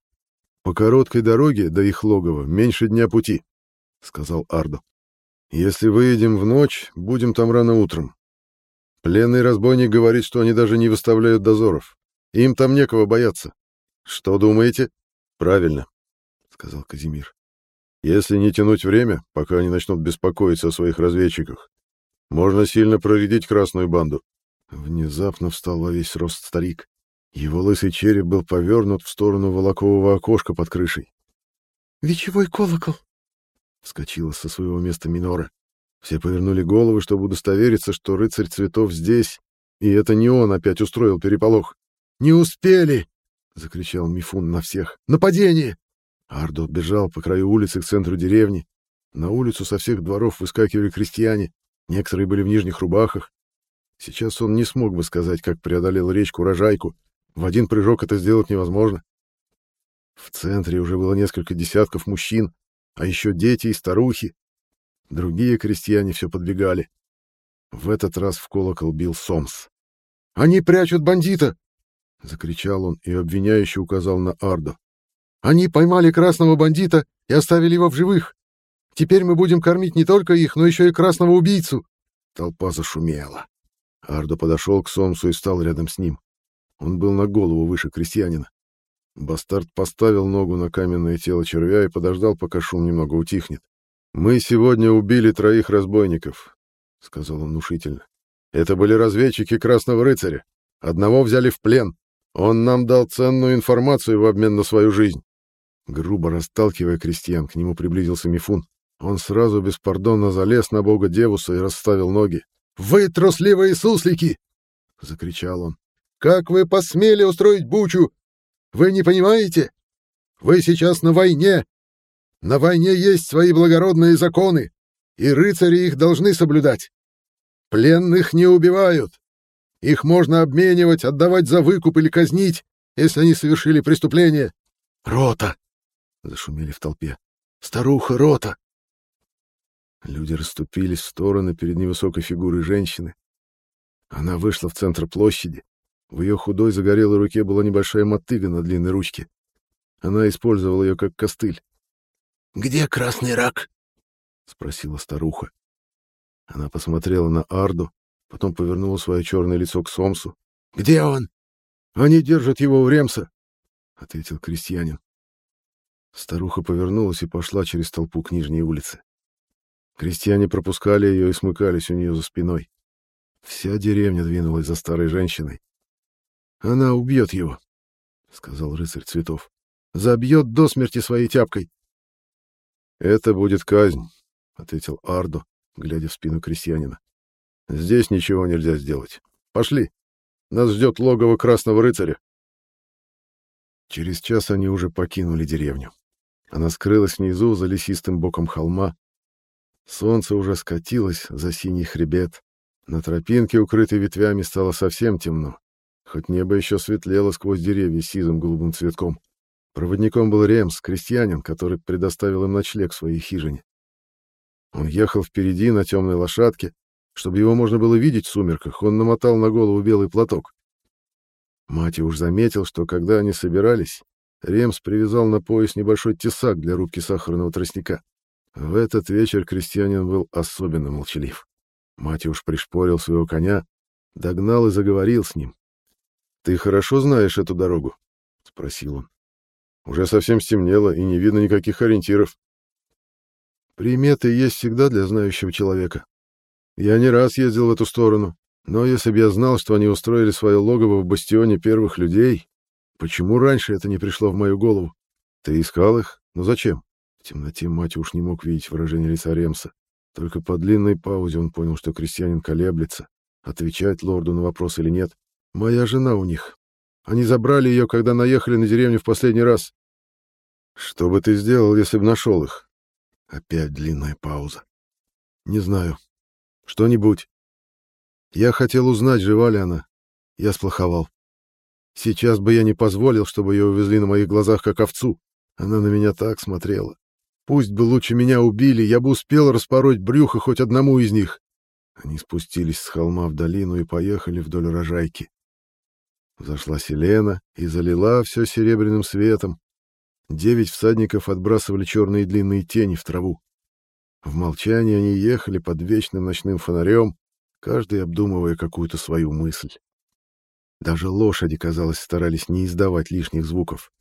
Speaker 1: по короткой дороге до их логова меньше дня пути», — сказал Ардо. «Если выедем в ночь, будем там рано утром. Пленный разбойник говорит, что они даже не выставляют дозоров. Им там некого бояться. Что думаете? Правильно, сказал Казимир. Если не тянуть время, пока они начнут беспокоиться о своих разведчиках, можно сильно проредить красную банду. Внезапно встал во весь рост старик. Его лысый череп был повернут в сторону волокового окошка под крышей.
Speaker 3: «Вечевой колокол!» — вскочила со своего места Минора.
Speaker 1: Все повернули головы, чтобы удостовериться, что рыцарь цветов здесь, и это не он опять устроил переполох.
Speaker 2: «Не успели!» — закричал Мифун на всех. «Нападение!»
Speaker 1: Ардо бежал по краю улицы к центру деревни. На улицу со всех дворов выскакивали крестьяне, некоторые были в нижних рубахах. Сейчас он не смог бы сказать, как преодолел речку Рожайку. В один прыжок это сделать невозможно. В центре уже было несколько десятков мужчин, а еще дети и старухи. Другие крестьяне все подбегали. В этот раз в колокол бил Сомс.
Speaker 2: «Они прячут бандита!»
Speaker 1: — закричал он и обвиняюще указал на Ардо.
Speaker 2: «Они поймали красного бандита и оставили его в живых. Теперь мы будем кормить не только их, но еще и красного убийцу!»
Speaker 1: Толпа зашумела. Ардо подошел к Сомсу и стал рядом с ним. Он был на голову выше крестьянина. Бастард поставил ногу на каменное тело червя и подождал, пока шум немного утихнет. «Мы сегодня убили троих разбойников», — сказал он внушительно. «Это были разведчики Красного Рыцаря. Одного взяли в плен. Он нам дал ценную информацию в обмен на свою жизнь». Грубо расталкивая крестьян, к нему приблизился Мифун. Он сразу беспардонно залез на бога Девуса и расставил ноги.
Speaker 2: «Вы трусливые суслики!» — закричал он. «Как вы посмели устроить бучу? Вы не понимаете? Вы сейчас на войне, на войне есть свои благородные законы, и рыцари их должны соблюдать. Пленных не убивают. Их можно обменивать, отдавать за выкуп или казнить, если они совершили преступление. Рота! Зашумели в толпе. Старуха Рота!
Speaker 1: Люди расступились в стороны перед невысокой фигурой женщины. Она вышла в центр площади. В ее худой загорелой руке была небольшая мотыга на длинной ручке. Она использовала ее как костыль.
Speaker 2: «Где красный рак?»
Speaker 1: — спросила старуха. Она посмотрела на Арду, потом повернула свое черное лицо к Сомсу.
Speaker 2: «Где он?»
Speaker 1: «Они держат его у Ремса», — ответил крестьянин. Старуха повернулась и пошла через толпу к нижней улице. Крестьяне пропускали ее и смыкались у нее за спиной. Вся деревня двинулась за старой женщиной. «Она убьет его», — сказал рыцарь цветов. «Забьет до смерти своей тяпкой». «Это будет казнь», — ответил Ардо, глядя в спину крестьянина. «Здесь ничего нельзя сделать. Пошли. Нас ждет логово Красного Рыцаря». Через час они уже покинули деревню. Она скрылась внизу, за лесистым боком холма. Солнце уже скатилось за синий хребет. На тропинке, укрытой ветвями, стало совсем темно, хоть небо еще светлело сквозь деревья сизым голубым цветком. Проводником был Ремс, крестьянин, который предоставил им ночлег в своей хижине. Он ехал впереди на темной лошадке. Чтобы его можно было видеть в сумерках, он намотал на голову белый платок. Мати уж заметил, что когда они собирались, Ремс привязал на пояс небольшой тесак для рубки сахарного тростника. В этот вечер крестьянин был особенно молчалив. Мати уж пришпорил своего коня, догнал и заговорил с ним. — Ты хорошо знаешь эту дорогу? — спросил он. Уже совсем стемнело, и не видно никаких ориентиров. Приметы есть всегда для знающего человека. Я не раз ездил в эту сторону, но если бы я знал, что они устроили свое логово в бастионе первых людей, почему раньше это не пришло в мою голову? Ты искал их? Но зачем? В темноте мать уж не мог видеть выражение лица Ремса. Только по длинной паузе он понял, что крестьянин колеблется, отвечать лорду на вопрос или нет. «Моя жена у них», —
Speaker 2: Они забрали ее, когда наехали на деревню в последний раз. Что бы ты сделал, если бы нашел их? Опять длинная пауза. Не знаю. Что-нибудь. Я хотел узнать, жива ли она. Я сплоховал. Сейчас бы я не позволил, чтобы ее увезли на моих глазах как овцу. Она на меня так смотрела. Пусть бы лучше меня убили, я бы успел распороть брюхо хоть одному из них. Они спустились с холма в долину и поехали вдоль рожайки. Зашла Селена и залила все серебряным светом. Девять всадников отбрасывали черные длинные тени в траву. В молчании они ехали под вечным ночным фонарем, каждый обдумывая какую-то свою мысль. Даже лошади, казалось, старались не издавать лишних звуков.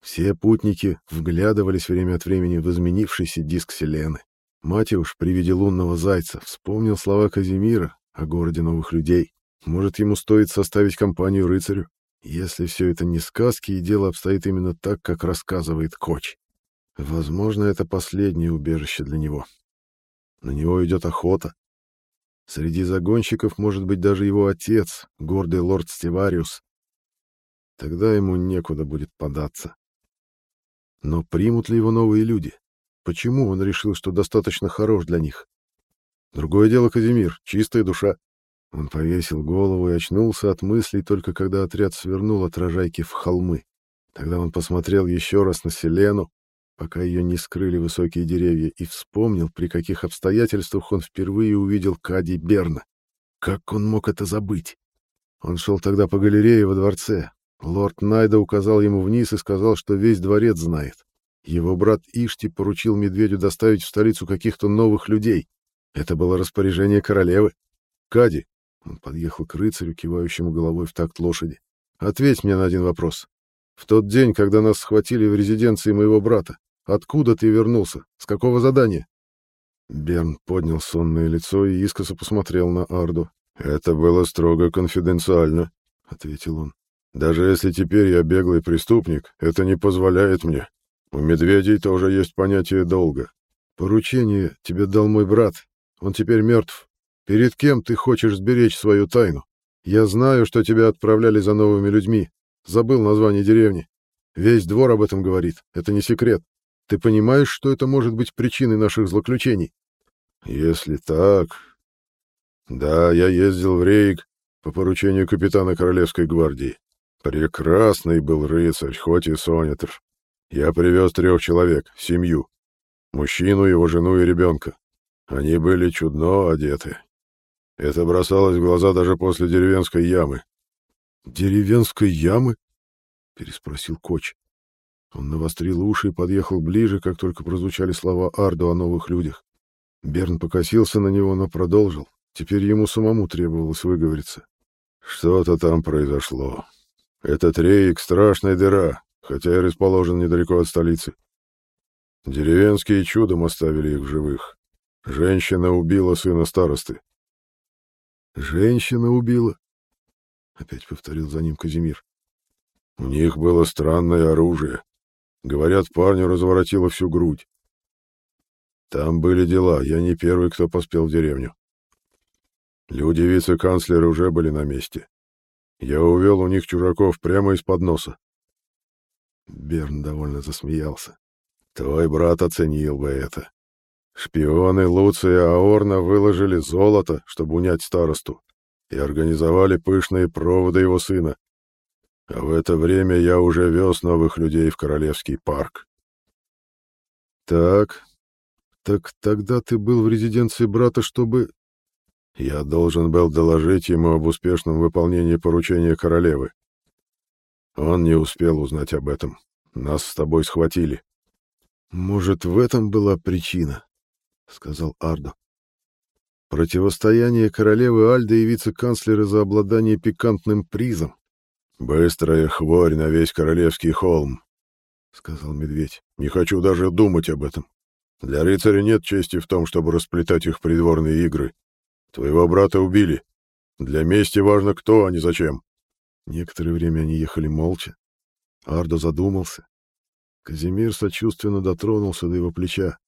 Speaker 2: Все путники вглядывались время от времени в изменившийся диск Селены. Матюш при виде лунного зайца вспомнил слова Казимира о городе новых людей. Может, ему стоит составить компанию рыцарю, если все это не сказки и дело обстоит именно так, как рассказывает Коч. Возможно, это последнее убежище для него. На него идет охота. Среди загонщиков может быть даже его отец, гордый лорд Стевариус. Тогда ему некуда будет податься. Но примут ли его новые люди? Почему он решил, что достаточно хорош для них? Другое дело Казимир, чистая душа. Он повесил голову и очнулся от мыслей только когда отряд свернул от рожайки в холмы. Тогда он посмотрел еще раз на Селену, пока ее не скрыли высокие деревья, и вспомнил, при каких обстоятельствах он впервые увидел Кади Берна. Как он мог это забыть? Он шел тогда по галерее во дворце. Лорд Найда указал ему вниз и сказал, что весь дворец знает. Его брат Ишти поручил медведю доставить в столицу каких-то новых людей. Это было распоряжение королевы. Кади, он подъехал к рыцарю, кивающему головой в такт лошади. «Ответь мне на один вопрос. В тот день, когда нас схватили в резиденции моего брата, откуда ты вернулся? С какого задания?» Берн поднял сонное лицо и искоса посмотрел на Арду. «Это было строго конфиденциально», — ответил он. «Даже если теперь я беглый преступник, это не позволяет мне. У медведей тоже есть понятие долга. Поручение тебе дал мой брат. Он теперь мертв. Перед кем ты хочешь сберечь свою тайну? Я знаю, что тебя отправляли за новыми людьми. Забыл название деревни. Весь двор об этом говорит. Это не секрет. Ты понимаешь, что это может быть причиной наших злоключений? Если так... Да, я ездил в Рейк по поручению капитана Королевской гвардии. Прекрасный был рыцарь, хоть и сонетр. Я привез трех человек, семью. Мужчину, его жену и ребенка. Они были чудно одеты, это бросалось в глаза даже после деревенской ямы. «Деревенской ямы?» — переспросил Коч. Он навострил уши и подъехал ближе, как только прозвучали слова Ардо о новых людях. Берн покосился на него, но продолжил. Теперь ему самому требовалось выговориться. «Что-то там произошло. Этот рейк — страшная дыра, хотя и расположен недалеко от столицы. Деревенские чудом оставили их в живых. Женщина убила сына старосты. Женщина убила. Опять повторил за ним Казимир. У них было странное оружие. Говорят, парню разворотило всю грудь. Там были дела, я не первый, кто поспел в деревню. Люди вице-канцлера уже были на месте. Я увел у них чужаков прямо из-под носа. Берн довольно засмеялся. Твой брат оценил бы это. Шпионы Луция Аорна выложили золото, чтобы унять старосту, и организовали пышные проводы его сына. А в это время я уже вез новых людей в Королевский парк. Так, так тогда ты был в резиденции брата, чтобы... Я должен был доложить ему об успешном выполнении поручения королевы. Он не успел узнать об этом. Нас с тобой схватили. Может, в этом была причина? — сказал Ардо. «Противостояние королевы Альды и вице-канцлера за обладание пикантным призом. Быстрая хворь на весь королевский холм», — сказал медведь. «Не хочу даже думать об этом. Для рыцаря нет чести в том, чтобы расплетать их придворные игры. Твоего брата убили. Для мести важно кто, а не зачем». Некоторое время они ехали молча. Ардо задумался. Казимир сочувственно дотронулся до его плеча.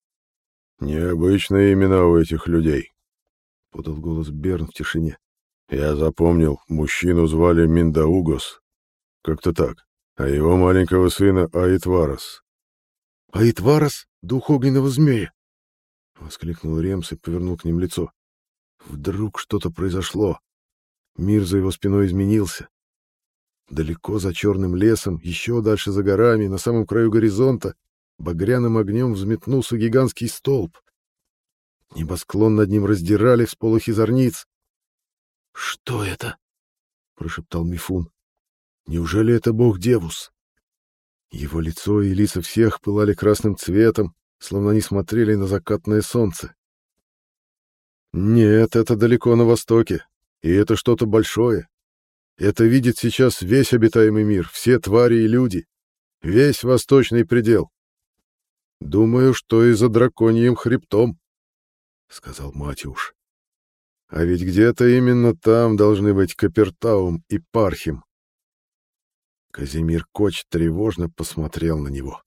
Speaker 2: «Необычные имена у этих людей», — подал голос Берн в тишине. «Я запомнил, мужчину звали Миндаугос,
Speaker 1: Как-то так. А его маленького сына Аитварас.
Speaker 2: Аитварас — дух огненного змея! — воскликнул Ремс и повернул к ним лицо. Вдруг что-то произошло. Мир за его спиной изменился. Далеко за черным лесом, еще дальше за горами, на самом краю горизонта, багряным огнем взметнулся гигантский столб. Небосклон над ним раздирали всполохи зорниц. — Что это? — прошептал Мифун. — Неужели это бог Девус? Его лицо и лица всех пылали красным цветом, словно они смотрели на закатное солнце. Нет, это далеко на востоке, и это что-то большое. Это видит сейчас весь обитаемый мир, все твари и люди, весь восточный предел. Думаю, что и за драконьим хребтом, — сказал Матюш. А ведь где-то именно там должны быть Капертаум и Пархим. Казимир Коч тревожно посмотрел на него.